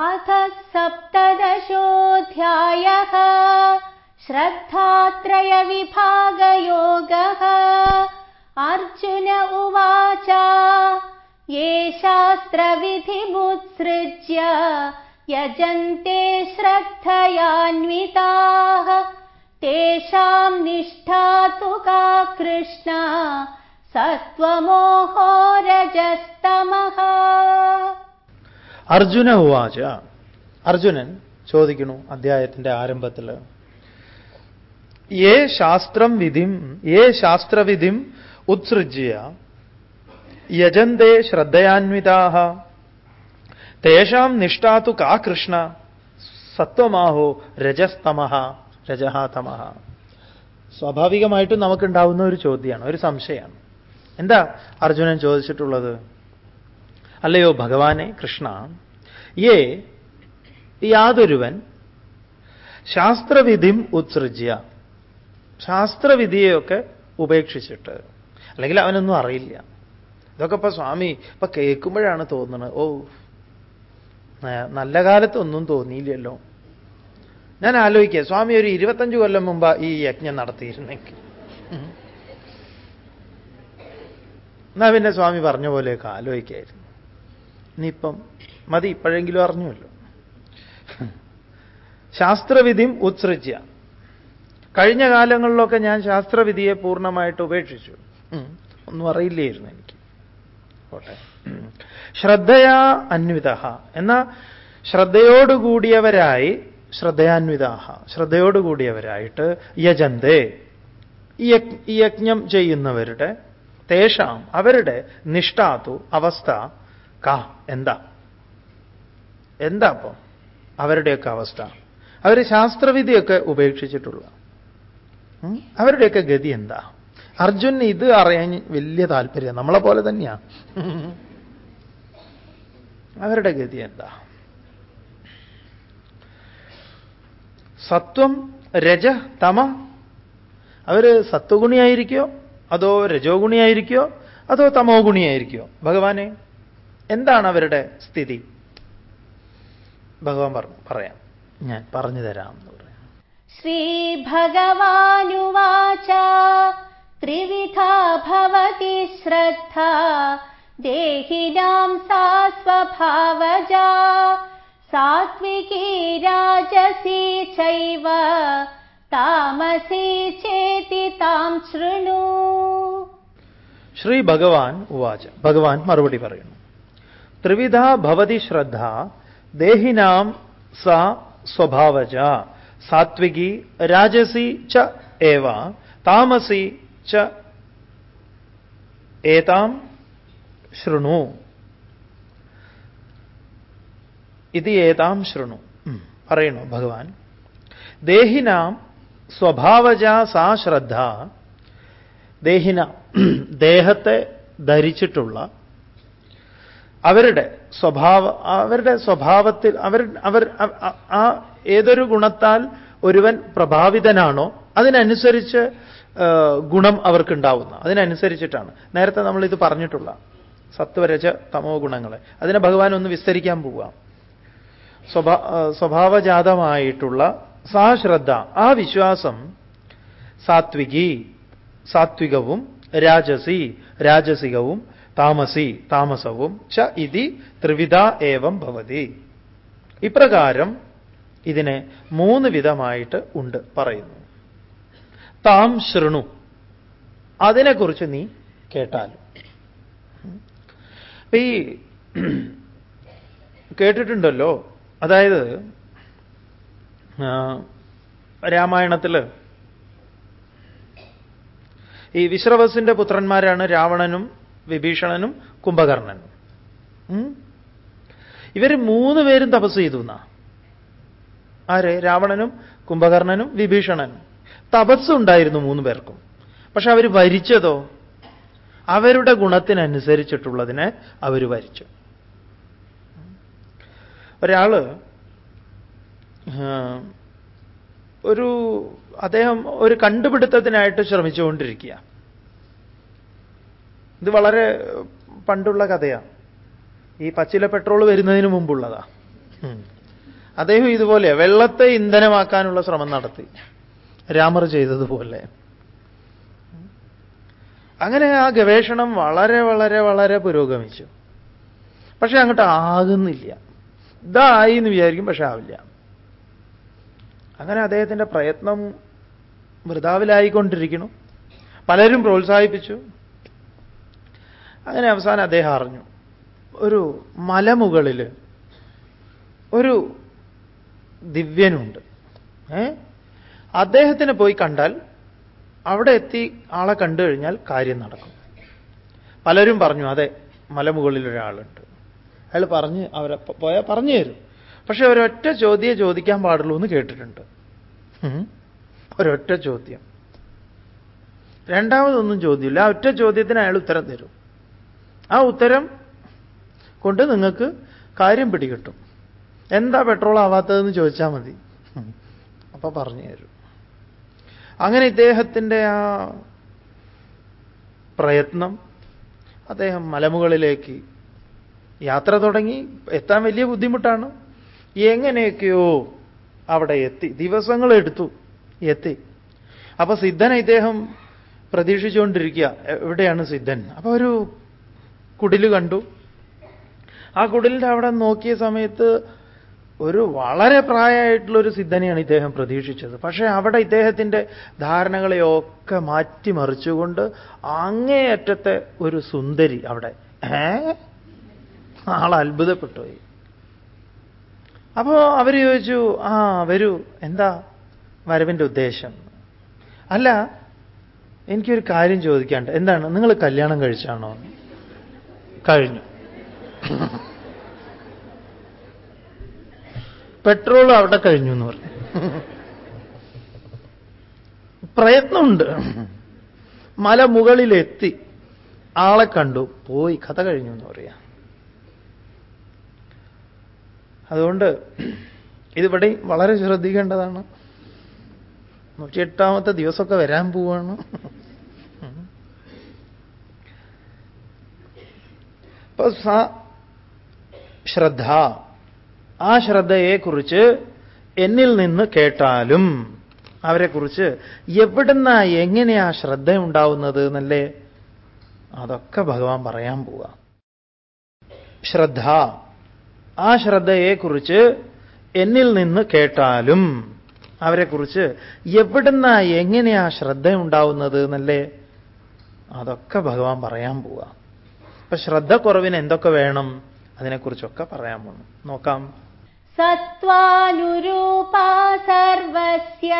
अथ सप्तदशोऽध्यायः श्रद्धात्रयविभागयोगः। अर्जुन उवाच ये शास्त्रविधिमुत्सृज्य यजन्ते श्रद्धयान्विताः। तेषां निष्ठा तु का कृष्ण सत्त्वमोहो रजस्तमः അർജുന ഉവാച. അർജുനൻ ചോദിക്കണു അധ്യായത്തിന്റെ ആരംഭത്തിൽ ഏ ശാസ്ത്രം വിധിം ഏ ശാസ്ത്രവിധിം ഉത്സൃജ്യ യജന്തേ ശ്രദ്ധയാന്വിതാഹ തേഷാം നിഷ്ഠാതു കാ കൃഷ്ണ സത്വമാഹോ രജസ്തമഹ രജഹാതമഹ. സ്വാഭാവികമായിട്ടും നമുക്കുണ്ടാവുന്ന ഒരു ചോദ്യമാണ് ഒരു സംശയമാണ്. എന്താ അർജുനൻ ചോദിച്ചിട്ടുള്ളത്? അല്ലയോ ഭഗവാനെ കൃഷ്ണ? ഏ യാതൊരുവൻ ശാസ്ത്രവിധിം ഉത്സൃജ്യ. ശാസ്ത്രവിധിയെയൊക്കെ ഉപേക്ഷിച്ചിട്ട്. അല്ലെങ്കിൽ അവനൊന്നും അറിയില്ല. ഇതൊക്കെ ഇപ്പൊ സ്വാമി ഇപ്പൊ കേൾക്കുമ്പോഴാണ് തോന്നുന്നത്. ഓ നല്ല കാലത്തൊന്നും തോന്നിയില്ലല്ലോ. ഞാൻ ആലോചിക്കുക സ്വാമി ഒരു ഇരുപത്തഞ്ച് കൊല്ലം മുമ്പ് ഈ യജ്ഞം നടത്തിയിരുന്നെങ്കിൽ. എന്നാ പിന്നെ സ്വാമി പറഞ്ഞ പോലെയൊക്കെ ആലോചിക്കായിരുന്നു. ഇനിയിപ്പം മതി ഇപ്പോഴെങ്കിലും അറിഞ്ഞുവല്ലോ. ശാസ്ത്രവിധിയും ഉത്സൃജ്യ. കഴിഞ്ഞ കാലങ്ങളിലൊക്കെ ഞാൻ ശാസ്ത്രവിധിയെ പൂർണമായിട്ട് ഉപേക്ഷിച്ചു. ഒന്നും അറിയില്ലായിരുന്നു എനിക്ക്. ഓട്ടെ ശ്രദ്ധയാ അന്വിത എന്ന ശ്രദ്ധയോടുകൂടിയവരായി ശ്രദ്ധയാന്വിത ശ്രദ്ധയോടുകൂടിയവരായിട്ട് യജന്തേ. യജ്ഞം ചെയ്യുന്നവരുടെ തേഷാം അവരുടെ നിഷ്ഠാതു അവസ്ഥ കാ എന്താ? എന്താ അപ്പം? അവരുടെയൊക്കെ അവസ്ഥ. അവർ ശാസ്ത്രവിധിയൊക്കെ ഉപേക്ഷിച്ചിട്ടുള്ള. അവരുടെയൊക്കെ ഗതി എന്താ? അർജുൻ ഇത് അറിയാൻ വലിയ താല്പര്യം നമ്മളെ പോലെ തന്നെയാ. അവരുടെ ഗതി എന്താ? സത്വം രജ തമ. അവർ സത്വഗുണിയായിരിക്കോ? അതോ രജോ ഗുണിയായിരിക്കോ അതോ തമോ ഗുണിയായിരിക്കോ ഭഗവാനെ എന്താണ് അവരുടെ സ്ഥിതി? ഭഗവാൻ പറഞ്ഞു പറയാം. ഞാൻ പറഞ്ഞു തരാം എന്ന് പറയാം. ശ്രീഭഗവാനുവാച ത്രിവിധാ ഭവതി ശ്രദ്ധ ദേഹിനാം സാ സ്വഭാവജ സാത്വികീ രാജസീ ചൈവ താമസീ ചേതി താം ശൃണു. ശ്രീ ഭഗവാൻ ഉവാച. ഭഗവാൻ മറുപടി പറയുന്നു. ത്രിവിധ ഭവതി ശ്രദ്ധ ദേഹിനാം സ സ്വഭാവജ സാത്വികി രാജസി ച ഏവ താമസി ച ഏതാം ശൃണു. ഇത് ഏതാം ശൃണു. പറയണു ഭഗവാൻ. ദേഹിനാം സ്വഭാവജ സാ ശ്രദ്ധ ദേഹിന ദേഹത്തെ ധരിച്ചിട്ടുള്ള അവരുടെ സ്വഭാവ അവരുടെ സ്വഭാവത്തിൽ അവർ അവർ ആ ഏതൊരു ഗുണത്താൽ ഒരുവൻ പ്രഭാവിതനാണോ അതിനനുസരിച്ച് ഗുണം അവർക്കുണ്ടാവുന്ന. അതിനനുസരിച്ചിട്ടാണ്. നേരത്തെ നമ്മൾ ഇത് പറഞ്ഞിട്ടുള്ള സത്വരജ തമോ ഗുണങ്ങളെ. അതിനെ ഭഗവാൻ ഒന്ന് വിസ്തരിക്കാൻ പോവാം. സ്വഭാ സ്വഭാവജാതമായിട്ടുള്ള സാശ്രദ്ധ ആ വിശ്വാസം സാത്വികി സാത്വികവും രാജസി രാജസികവും താമസി താമസവും ച ഇതി ത്രിവിധ ഏവം ഭവതി. ഇപ്രകാരം ഇതിനെ മൂന്ന് വിധമായിട്ട് ഉണ്ട് പറയുന്നു. താം ശൃണു. അതിനെക്കുറിച്ച് നീ കേട്ടാലും. ഈ കേട്ടിട്ടുണ്ടല്ലോ. അതായത് രാമായണത്തിൽ ഈ വിശ്രവസിന്റെ പുത്രന്മാരാണ് രാവണനും വിഭീഷണനും കുംഭകർണനും. ഇവർ മൂന്ന് പേരും തപസ് ചെയ്തു എന്നാ. ആര്? രാവണനും കുംഭകർണനും വിഭീഷണനും. തപസ് ഉണ്ടായിരുന്നു മൂന്ന് പേർക്കും. പക്ഷെ അവർ വരിച്ചതോ? അവരുടെ ഗുണത്തിനനുസരിച്ചിട്ടുള്ളതിനെ അവർ വരിച്ചു. ഒരാൾ ഒരു അദ്ദേഹം ഒരു കണ്ടുപിടുത്തത്തിനായിട്ട് ശ്രമിച്ചുകൊണ്ടിരിക്കുക ഇത് വളരെ പണ്ടുള്ള കഥയാണ് ഈ പച്ചില പെട്രോൾ വരുന്നതിന് മുമ്പുള്ളതാ. അദ്ദേഹം ഇതുപോലെ വെള്ളത്തെ ഇന്ധനമാക്കാനുള്ള ശ്രമം നടത്തി. രാമർ ചെയ്തതുപോലെ. അങ്ങനെ ആ ഗവേഷണം വളരെ വളരെ വളരെ പുരോഗമിച്ചു. പക്ഷെ അങ്ങോട്ട് ആകുന്നില്ല. ഇതായി എന്ന് വിചാരിക്കും പക്ഷെ ആവില്ല. അങ്ങനെ അദ്ദേഹത്തിന്റെ പ്രയത്നം വൃതാവിലായിക്കൊണ്ടിരിക്കണം പലരും പ്രോത്സാഹിപ്പിച്ചു. അങ്ങനെ അവസാനം അദ്ദേഹം അറിഞ്ഞു. ഒരു മലമുകളിൽ ഒരു ദിവ്യനുണ്ട്. ഏ? അദ്ദേഹത്തിനെ പോയി കണ്ടാൽ അവിടെ എത്തി ആളെ കണ്ടു കഴിഞ്ഞാൽ കാര്യം നടക്കും. പലരും പറഞ്ഞു അതെ മലമുകളിൽ ഒരാളുണ്ട്. അയാൾ പറഞ്ഞ് അവരെ പോയാൽ പറഞ്ഞു തരും. പക്ഷെ ഒരൊറ്റ ചോദ്യം ചോദിക്കാൻ പാടുള്ളൂ എന്ന് കേട്ടിട്ടുണ്ട്. ഒരൊറ്റ ചോദ്യം. രണ്ടാമതൊന്നും ചോദ്യമില്ല. ആ ഒറ്റ ചോദ്യത്തിന് അയാൾ ഉത്തരം തരും. ആ ഉത്തരം കൊണ്ട് നിങ്ങൾക്ക് കാര്യം പിടികിട്ടും. എന്താ പെട്രോൾ ആവാത്തതെന്ന് ചോദിച്ചാൽ മതി. അപ്പോൾ അപ്പൊ പറഞ്ഞു തരും. അങ്ങനെ ഇദ്ദേഹത്തിന്റെ ആ പ്രയത്നം അദ്ദേഹം മലമുകളിലേക്ക് യാത്ര തുടങ്ങി. എത്താൻ വലിയ ബുദ്ധിമുട്ടാണ്. എങ്ങനെയൊക്കെയോ അവിടെ എത്തി. ദിവസങ്ങൾ എടുത്തു എത്തി. അപ്പൊ സിദ്ധനെ ഇദ്ദേഹം പ്രതീക്ഷിച്ചുകൊണ്ടിരിക്കുക. എവിടെയാണ് സിദ്ധൻ? അപ്പൊ ഒരു കുടിൽ കണ്ടു. ആ കുടിലിന്റെ അവിടെ നോക്കിയ സമയത്ത് ഒരു വളരെ പ്രായമായിട്ടുള്ള ഒരു സിദ്ധനെയാണ് ഇദ്ദേഹം പ്രതീക്ഷിച്ചത്. പക്ഷേ അവിടെ ഇദ്ദേഹത്തിന്റെ ധാരണകളെയൊക്കെ മാറ്റിമറിച്ചുകൊണ്ട് അങ്ങേയറ്റത്തെ ഒരു സുന്ദരി അവിടെ ഏ? ആൾ അത്ഭുതപ്പെട്ടുപോയി. അപ്പോ അവർ ചോദിച്ചു ആ വരൂ എന്താ വരവിന്റെ ഉദ്ദേശം? അല്ല എനിക്കൊരു കാര്യം ചോദിക്കാണ്ട് എന്താണ്? നിങ്ങൾ കല്യാണം കഴിച്ചാണോ? കഴിഞ്ഞു. പെട്രോൾ അവിടെ കഴിഞ്ഞു എന്ന് പറഞ്ഞു. പ്രയത്നമുണ്ട്. മല മുകളിലെത്തി. ആളെ കണ്ടു. പോയി. കഥ കഴിഞ്ഞു എന്ന് പറയാം. അതുകൊണ്ട് ഇതിവിടെ വളരെ ശ്രദ്ധിക്കേണ്ടതാണ്. നൂറ്റിയെട്ടാമത്തെ ദിവസമൊക്കെ വരാൻ പോവാണ്. അപ്പൊ സ ശ്രദ്ധ. ആ ശ്രദ്ധയെക്കുറിച്ച് എന്നിൽ നിന്ന് കേട്ടാലും അവരെക്കുറിച്ച് എവിടുന്ന എങ്ങനെയാ ശ്രദ്ധ ഉണ്ടാവുന്നത് എന്നല്ലേ? അതൊക്കെ ഭഗവാൻ പറയാൻ പോവുക. ശ്രദ്ധ. ആ ശ്രദ്ധയെക്കുറിച്ച് എന്നിൽ നിന്ന് കേട്ടാലും അവരെക്കുറിച്ച് എവിടുന്ന എങ്ങനെയാ ശ്രദ്ധ ഉണ്ടാവുന്നത് എന്നല്ലേ? അതൊക്കെ ഭഗവാൻ പറയാൻ പോവുക. അപ്പൊ ശ്രദ്ധക്കുറവിന് എന്തൊക്കെ വേണം? അതിനെക്കുറിച്ചൊക്കെ പറയാൻ പോണം. നോക്കാം. സത്വാനുരൂപാ സർവസ്യ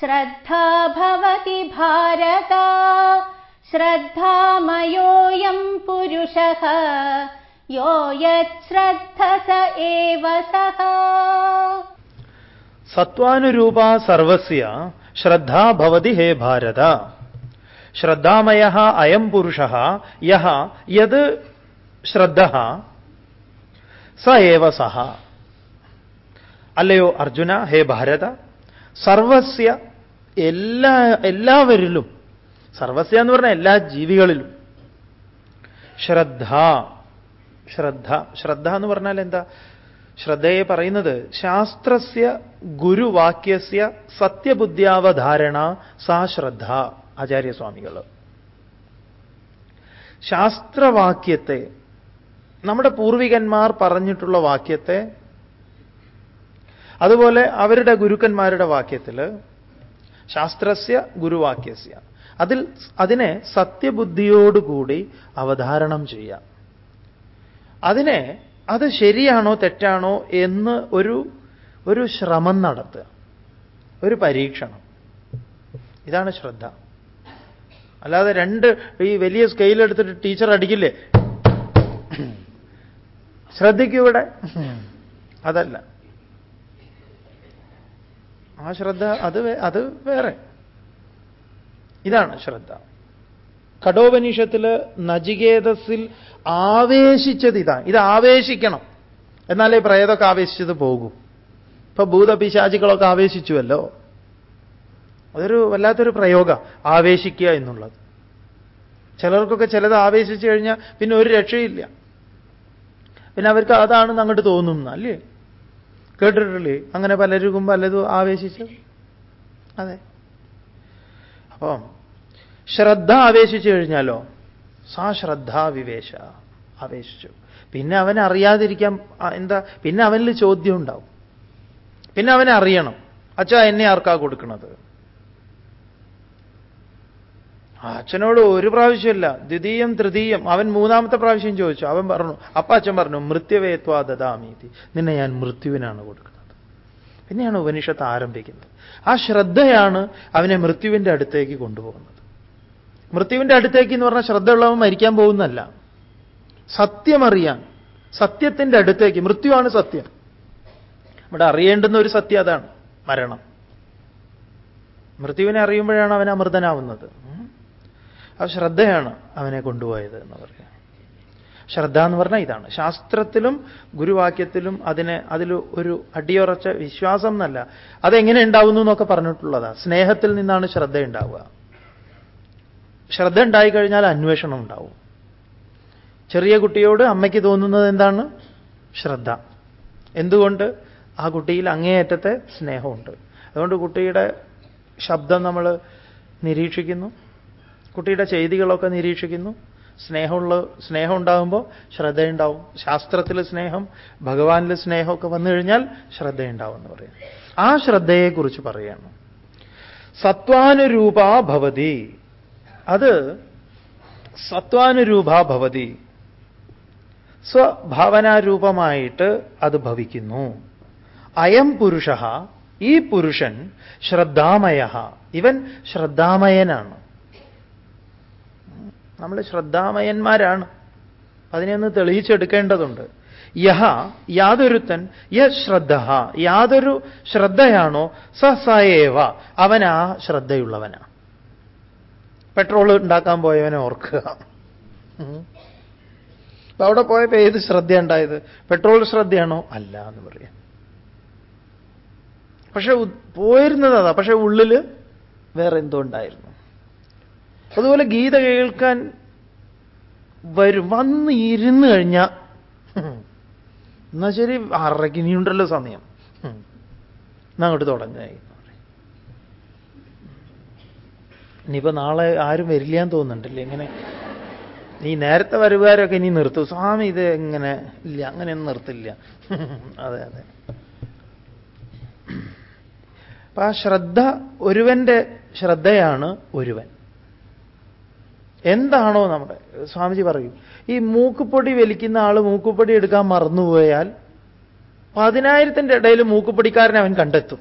ശ്രദ്ധാ ഭവതി ഭാരത ശ്രദ്ധാമയോയം പുരുഷ യോ സത്വാനുരൂപ സർവസ്യ ശ്രദ്ധാ ഭവതി ഹേ ഭാരത. ശ്രദ്ധാമയ അയം പുരുഷ യഹ യത് ശ്രദ്ധ സ ഏവ സഹ. അല്ലയോ അർജുന ഹേ ഭാരത സർവസ്യ എല്ലാ എല്ലാവരിലും സർവസ്യ എന്ന് പറഞ്ഞാൽ എല്ലാ ജീവികളിലും ശ്രദ്ധ ശ്രദ്ധ ശ്രദ്ധ എന്ന് പറഞ്ഞാൽ എന്താ? ശ്രദ്ധയെ പറയുന്നത് ശാസ്ത്രസ്യ ഗുരുവാക്യസ്യ സത്യബുദ്ധ്യാവധാരണ സാ ശ്രദ്ധ. ആചാര്യസ്വാമികൾ ശാസ്ത്രവാക്യത്തെ നമ്മുടെ പൂർവികന്മാർ പറഞ്ഞിട്ടുള്ള വാക്യത്തെ അതുപോലെ അവരുടെ ഗുരുക്കന്മാരുടെ വാക്യത്തിൽ ശാസ്ത്രസ്യ ഗുരുവാക്യസ്യ. അതിൽ അതിനെ സത്യബുദ്ധിയോടുകൂടി അവധാരണം ചെയ്യാം. അതിനെ അത് ശരിയാണോ തെറ്റാണോ എന്ന് ഒരു ഒരു ശ്രമം നടത്തുക. ഒരു പരീക്ഷണം. ഇതാണ് ശ്രദ്ധ. അല്ലാതെ രണ്ട് ഈ വലിയ സ്കെയിൽ എടുത്തിട്ട് ടീച്ചർ അടിക്കില്ലേ? ശ്രദ്ധിക്കൂ ഇവിടെ. അതല്ല. ആ ശ്രദ്ധ അത് അത് വേറെ. ഇതാണ് ശ്രദ്ധ. കഠോപനിഷത്തിൽ നചികേതസിൽ ആവേശിച്ചത് ഇതാണ് ഇത് ആവേശിക്കണം. എന്നാലേ പ്രേതൊക്കെ ആവേശിച്ചത് പോകൂ. ഇപ്പൊ ഭൂതപിശാചികളൊക്കെ ആവേശിച്ചുവല്ലോ. അതൊരു വല്ലാത്തൊരു പ്രയോഗം ആവേശിക്കുക എന്നുള്ളത്. ചിലർക്കൊക്കെ ചിലത് ആവേശിച്ചു കഴിഞ്ഞാൽ പിന്നെ ഒരു രക്ഷയില്ല. പിന്നെ അവർക്ക് അതാണെന്ന് അങ്ങോട്ട് തോന്നുന്ന അല്ലേ? കേട്ടിട്ടില്ലേ? അങ്ങനെ പലരും പലതും ആവേശിച്ചു. അതെ. അപ്പം ശ്രദ്ധ ആവേശിച്ചു കഴിഞ്ഞാലോ? സാ ശ്രദ്ധ വിവേശ ആവേശിച്ചു. പിന്നെ അവൻ അറിയാതിരിക്കാൻ എന്താ? പിന്നെ അവനിൽ ചോദ്യം ഉണ്ടാവും. പിന്നെ അവനെ അറിയണം. അച്ഛാ എന്നെ ആർക്കാ കൊടുക്കുന്നത് അച്ഛനോട് ഒരു പ്രാവശ്യമല്ല. ദ്വിതീയം തൃതീയം. അവൻ മൂന്നാമത്തെ പ്രാവശ്യം ചോദിച്ചു. അവൻ പറഞ്ഞു അപ്പ അച്ഛൻ പറഞ്ഞു മൃത്യുവേത്വാ ദദാമീതി. നിന്നെ ഞാൻ മൃത്യുവിനാണ് കൊടുക്കുന്നത്. പിന്നെയാണ് ഉപനിഷത്ത് ആരംഭിക്കുന്നത്. ആ ശ്രദ്ധയാണ് അവനെ മൃത്യുവിന്റെ അടുത്തേക്ക് കൊണ്ടുപോകുന്നത്. മൃത്യുവിന്റെ അടുത്തേക്ക് എന്ന് പറഞ്ഞാൽ ശ്രദ്ധയുള്ളവൻ മരിക്കാൻ പോകുന്നല്ല സത്യമറിയാൻ സത്യത്തിന്റെ അടുത്തേക്ക്. മൃത്യുവാണ് സത്യം. ഇവിടെ അറിയേണ്ടുന്ന ഒരു സത്യം അതാണ് മരണം. മൃത്യുവിനെ അറിയുമ്പോഴാണ് അവൻ അമൃതനാവുന്നത്. ആ ശ്രദ്ധയാണ് അവനെ കൊണ്ടുപോയത് എന്ന് പറയാം ശ്രദ്ധ എന്ന് പറഞ്ഞാൽ ഇതാണ്. ശാസ്ത്രത്തിലും ഗുരുവാക്യത്തിലും അതിനെ അതിൽ ഒരു അടിയുറച്ച വിശ്വാസം എന്നല്ല. അതെങ്ങനെ ഉണ്ടാവുന്നു എന്നൊക്കെ പറഞ്ഞിട്ടുള്ളതാണ് സ്നേഹത്തിൽ നിന്നാണ് ശ്രദ്ധ ഉണ്ടാവുക. ശ്രദ്ധ ഉണ്ടായിക്കഴിഞ്ഞാൽ അന്വേഷണം ഉണ്ടാവും. ചെറിയ കുട്ടിയോട് അമ്മയ്ക്ക് തോന്നുന്നത് എന്താണ്? ശ്രദ്ധ. എന്തുകൊണ്ട്? ആ കുട്ടിയിൽ അങ്ങേയറ്റത്തെ സ്നേഹമുണ്ട്. അതുകൊണ്ട് കുട്ടിയുടെ ശബ്ദം നമ്മൾ നിരീക്ഷിക്കുന്നു. കുട്ടിയുടെ ചെയ്തികളൊക്കെ നിരീക്ഷിക്കുന്നു. സ്നേഹമുള്ള സ്നേഹം ഉണ്ടാകുമ്പോൾ ശ്രദ്ധയുണ്ടാവും. ശാസ്ത്രത്തിൽ സ്നേഹം ഭഗവാനിൽ സ്നേഹമൊക്കെ വന്നു കഴിഞ്ഞാൽ ശ്രദ്ധയുണ്ടാവും എന്ന് പറയാം ആ ശ്രദ്ധയെക്കുറിച്ച് പറയാണ്. സത്വാനുരൂപാ ഭവതി. അത് സത്വാനുരൂപാ ഭവതി. സ്വഭാവനാരൂപമായിട്ട് അത് ഭവിക്കുന്നു. അയം പുരുഷ ഈ പുരുഷൻ ശ്രദ്ധാമയ ഇവൻ ശ്രദ്ധാമയനാണ്. നമ്മൾ ശ്രദ്ധാമയന്മാരാണ്. അതിനെയൊന്ന് തെളിയിച്ചെടുക്കേണ്ടതുണ്ട്. യഹ യാതൊരുത്തൻ യ ശ്രദ്ധ യാതൊരു ശ്രദ്ധയാണോ സസയേവ അവനാ ശ്രദ്ധയുള്ളവനാ. പെട്രോൾ ഉണ്ടാക്കാൻ പോയവനെ ഓർക്കുക. അപ്പൊ അവിടെ പോയപ്പോ ഏത് ശ്രദ്ധ ഉണ്ടായത്? പെട്രോൾ ശ്രദ്ധയാണോ? അല്ല എന്ന് പറയാം. പക്ഷെ പോയിരുന്നത് അതാ. പക്ഷെ ഉള്ളിൽ വേറെ എന്തോ ഉണ്ടായിരുന്നു. അതുപോലെ ഗീത കേൾക്കാൻ വരും. വന്ന് ഇരുന്ന് കഴിഞ്ഞ എന്നാ ശരി ആറരയ്ക്ക് സമയം. എന്നാ അങ്ങോട്ട് തുടങ്ങായി ഇനിയിപ്പോ നാളെ ആരും വരില്ല എന്ന് തോന്നുന്നുണ്ടല്ലേ? ഇങ്ങനെ നീ നേരത്തെ വരുവാരൊക്കെ ഇനി നിർത്തും. സ്വാമി ഇത് എങ്ങനെ? ഇല്ല അങ്ങനെയൊന്നും നിർത്തില്ല. അതെ അതെ. അപ്പൊ ആ ശ്രദ്ധ ഒരുവന്റെ ശ്രദ്ധയാണ് ഒരുവൻ. എന്താണോ നമ്മുടെ സ്വാമിജി പറയും. ഈ മൂക്കുപൊടി വലിക്കുന്ന ആൾ മൂക്കുപൊടി എടുക്കാൻ മറന്നുപോയാൽ പതിനായിരത്തിന്റെ ഇടയിൽ മൂക്കുപൊടിക്കാരനെ അവൻ കണ്ടെത്തും.